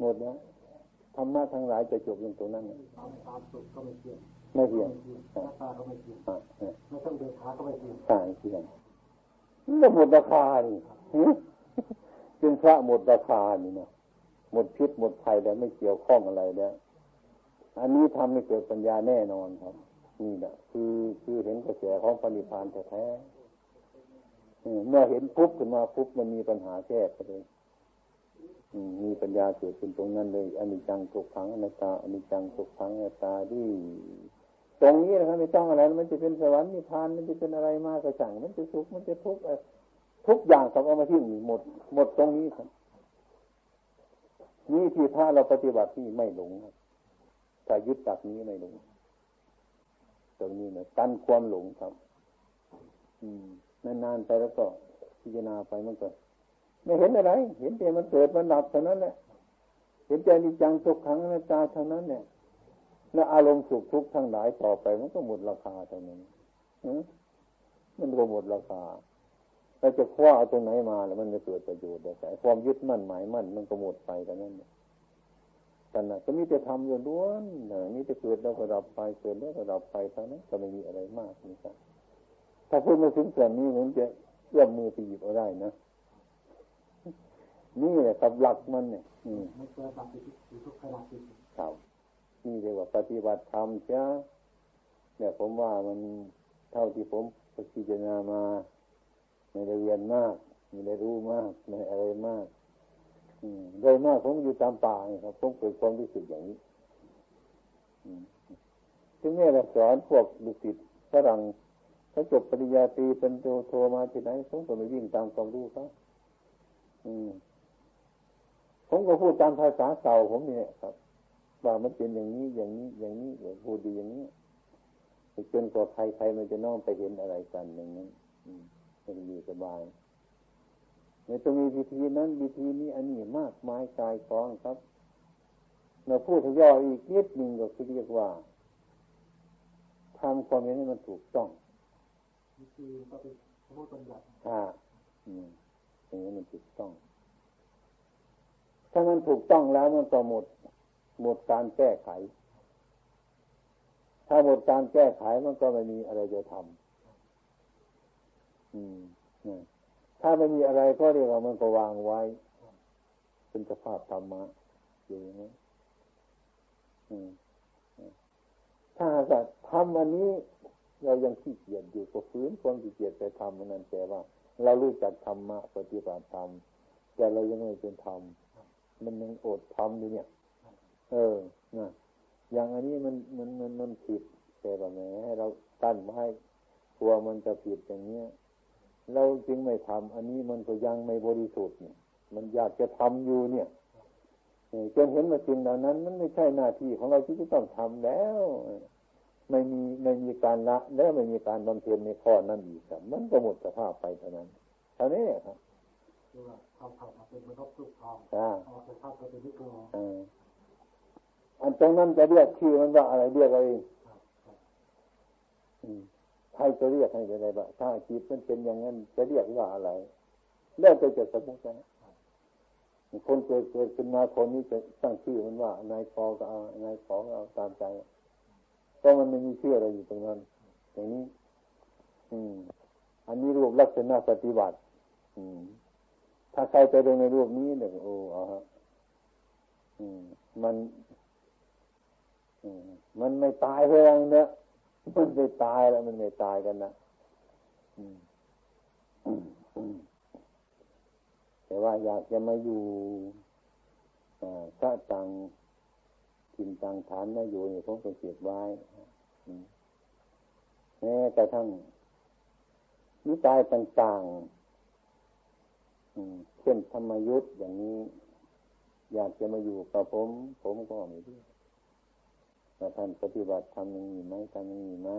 หมดแล้วธรรมะทั้งหลายจะจบลงตรงนั้นไม่เที่ยงตาก็ไม่เที่ยงไม่ต้องเดินขาก็ไม่เที่ยงใช่เที่ยงแล้วหมดราคานี่เป็นพระหมดราคานี่นะ หมดพิษหมดภัยแล้วไม่เกี่ยวข้องอะไรแล้วอันนี้ทำให้เกิดปัญญาแน่นอนครับ นี่แหละคือคือเห็นกระแสของปณิพานแท้เมื่อเห็นปุ๊บขึ้นมาปุ๊บมันมีปัญหาแก้ไปเลยมีปัญญาเกิดขึ้นตรงนั้นเลยอนิจจังทุกขังอนัตตาอนิจจังทุกขังอนัตตาดีตรงนี้นะครับไม่ต้องอะไรมันจะเป็นสวรรค์นิพพานมันจะเป็นอะไรมากกระสั่งมันจะสุขมันจะทุกข์ทุกอย่างครับเอามาที่หมด หมดตรงนี้ครับ นี่ที่ถ้าเราปฏิบัติที่ไม่หลงถ้ายึดตักนี้ไม่หลงตรงนี้นะกันความหลงครับ อืมนานๆไปแล้วก็พิจารณาไปมันก็ไม่เห็นอะไร เห็นแต่มันเกิดมันดับเท่านั้นแหละเห็นใจนิจังทุกครั้งนะตาเท่านั้นเนี่ยแล้วอารมณ์สุขทุกข์ทั้งหลายต่อไป มันก็หมดราคาเท่านั้นมันก็หมดราคา เราจะคว้าเอาตรงไหนมาแล้วมันจะเกิดประโยชน์แต่ความยึดมั่นหมายมั่นมันก็หมดไปแต่นั้นแต่น่ะก็มีแต่ทำอยู่ล้วนนี่จะเกิดแล้วก็ดับไปเกิดแล้วก็ดับไปเท่านั้นก็ไม่มีอะไรมากนี่ครับถ้าพูดมาถึงส่วนนี้ผมจะเอื้อมมือไปหยิบเอาได้นะนี่แหละครับหลักมันเนี่ยมันจะดับไปทุกขณะจิตครับนี่เรียกว่าปฏิบัติธรรมเช่เนี่ยผมว่ามันเท่าที่ผมพิจารณามา ไม่ได้เรียนมาก ไม่ได้รู้มากไม่อะไรมากโดยมากผมอยู่ตามป่าครับผมเกิดความรู้สึกอย่างนี้ถึงแม้เราสอนพวกดุสิตฝรั่งถ้าจบปริญญาตรีเป็นโทโทมาที่ไหนผมก็ไม่วิ่งตามความรู้เขาผมก็พูดตามภาษาเก่าผมเนี่ยครับ ว่ามันเป็นอย่างนี้อย่างนี้อย่างนี้พูดดีอย่างนี้จนกว่าใครใครมันจะน้อมไปเห็นอะไรกันอย่างนั้ นมันมีสบายในตรงมีวิธีนั้นวิธีนี้อันนี้มากมายกายกองครับเราพูดทย่ออีกนิดหนึ่งก็คือเรียกว่าทำความอย่างนี้มันถูกต้องวิธีก็เป็นสมมติบัญญัติอ่าอืมอย่างนี้มันถูกต้อง ถ้ามันถูกต้องแล้วมันก็หมด หมดการแก้ไข ถ้าหมดการแก้ไขมันก็ไม่มีอะไรจะทำอืม ถ้าไม่มีอะไรก็เรียกว่ามันก็วางไว้ เป็นสภาพธรรมะอยู่อย่างนี้ถ้าจะทำอันนี้ เรายังขี้เกียจอยู่ก็ฟื้นความขี้เกียจไปทำมันนั่นแต่ว่า เรารู้จักธรรมะปฏิบัติธรรมแต่เรายังไม่เป็นธรรมมันยังอดทำอยู่เนี่ย เออนะอย่างอันนี้มันมันมันมันผิดแต่แบบไหนให้เราตั้นไว้กลัวมันจะผิดอย่างเนี้ย เราจึงไม่ทำอันนี้มันก็ยังไม่บริสุทธิ์เนี่ย มันอยากจะทำอยู่เนี่ยจนเห็นว่าจริงเหล่านั้น มันไม่ใช่หน้าที่ของเราที่จะต้องทำแล้ว ไม่มีไม่มีการละ แล้วไม่มีการบำเพ็ญในข้อนั้นอีกครับมันก็หมดสภาพไปเท่านั้นเท่านี้ครับคือว่าทำทำเป็นมนุษย์ทุกทางออกจากภาพไปเป็นนิโกอันตรงนั้นจะเรียกชื่อมันว่าอะไรเรียกอะไร ใครจะเรียกให้อะไรบ้างถ้าจิตมันเป็นอย่างนั้นจะเรียกว่าอะไรแล้วจะจะสมมตินะคนเกิดเกิดขึ้นมาคนนี้จะตั้งชื่อมันว่านายพอก็เอานายขอก็เอาตามใจก็มันไม่มีชื่ออะไรอยู่ตรงนั้น อย่างนี้ อืม อันนี้รูปลักษณะปฏิบัติ อืม ถ้าใครไปดูในรูปนี้เนี่ยโอ้อ๋อฮะอืม มันมันไม่ตายเพื่อนเนอะ มันไม่ตายแล้วมันไม่ตายกันนะแต่ว่าอยากจะมาอยู่พระตังกินตังฐานมาอยู่เนี่ยผมก็เก็บไว้แม้กระทั่งนิตายต่างๆเช่นธรรมยุทธ์อย่างนี้ อยากจะมาอยู่กับผม ผมก็ไม่รู้ ว่าท่านปฏิบัติทำอย่างนี้ไหมทำอย่างนี้ไหม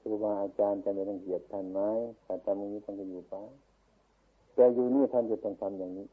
ครูบาอาจารย์จะไม่ต้องเกียดท่านไหมถ้าทำอย่างนี้ท่านก็อยู่ไปแต่อยู่นี่ท่านจะต้องทำอย่างนี้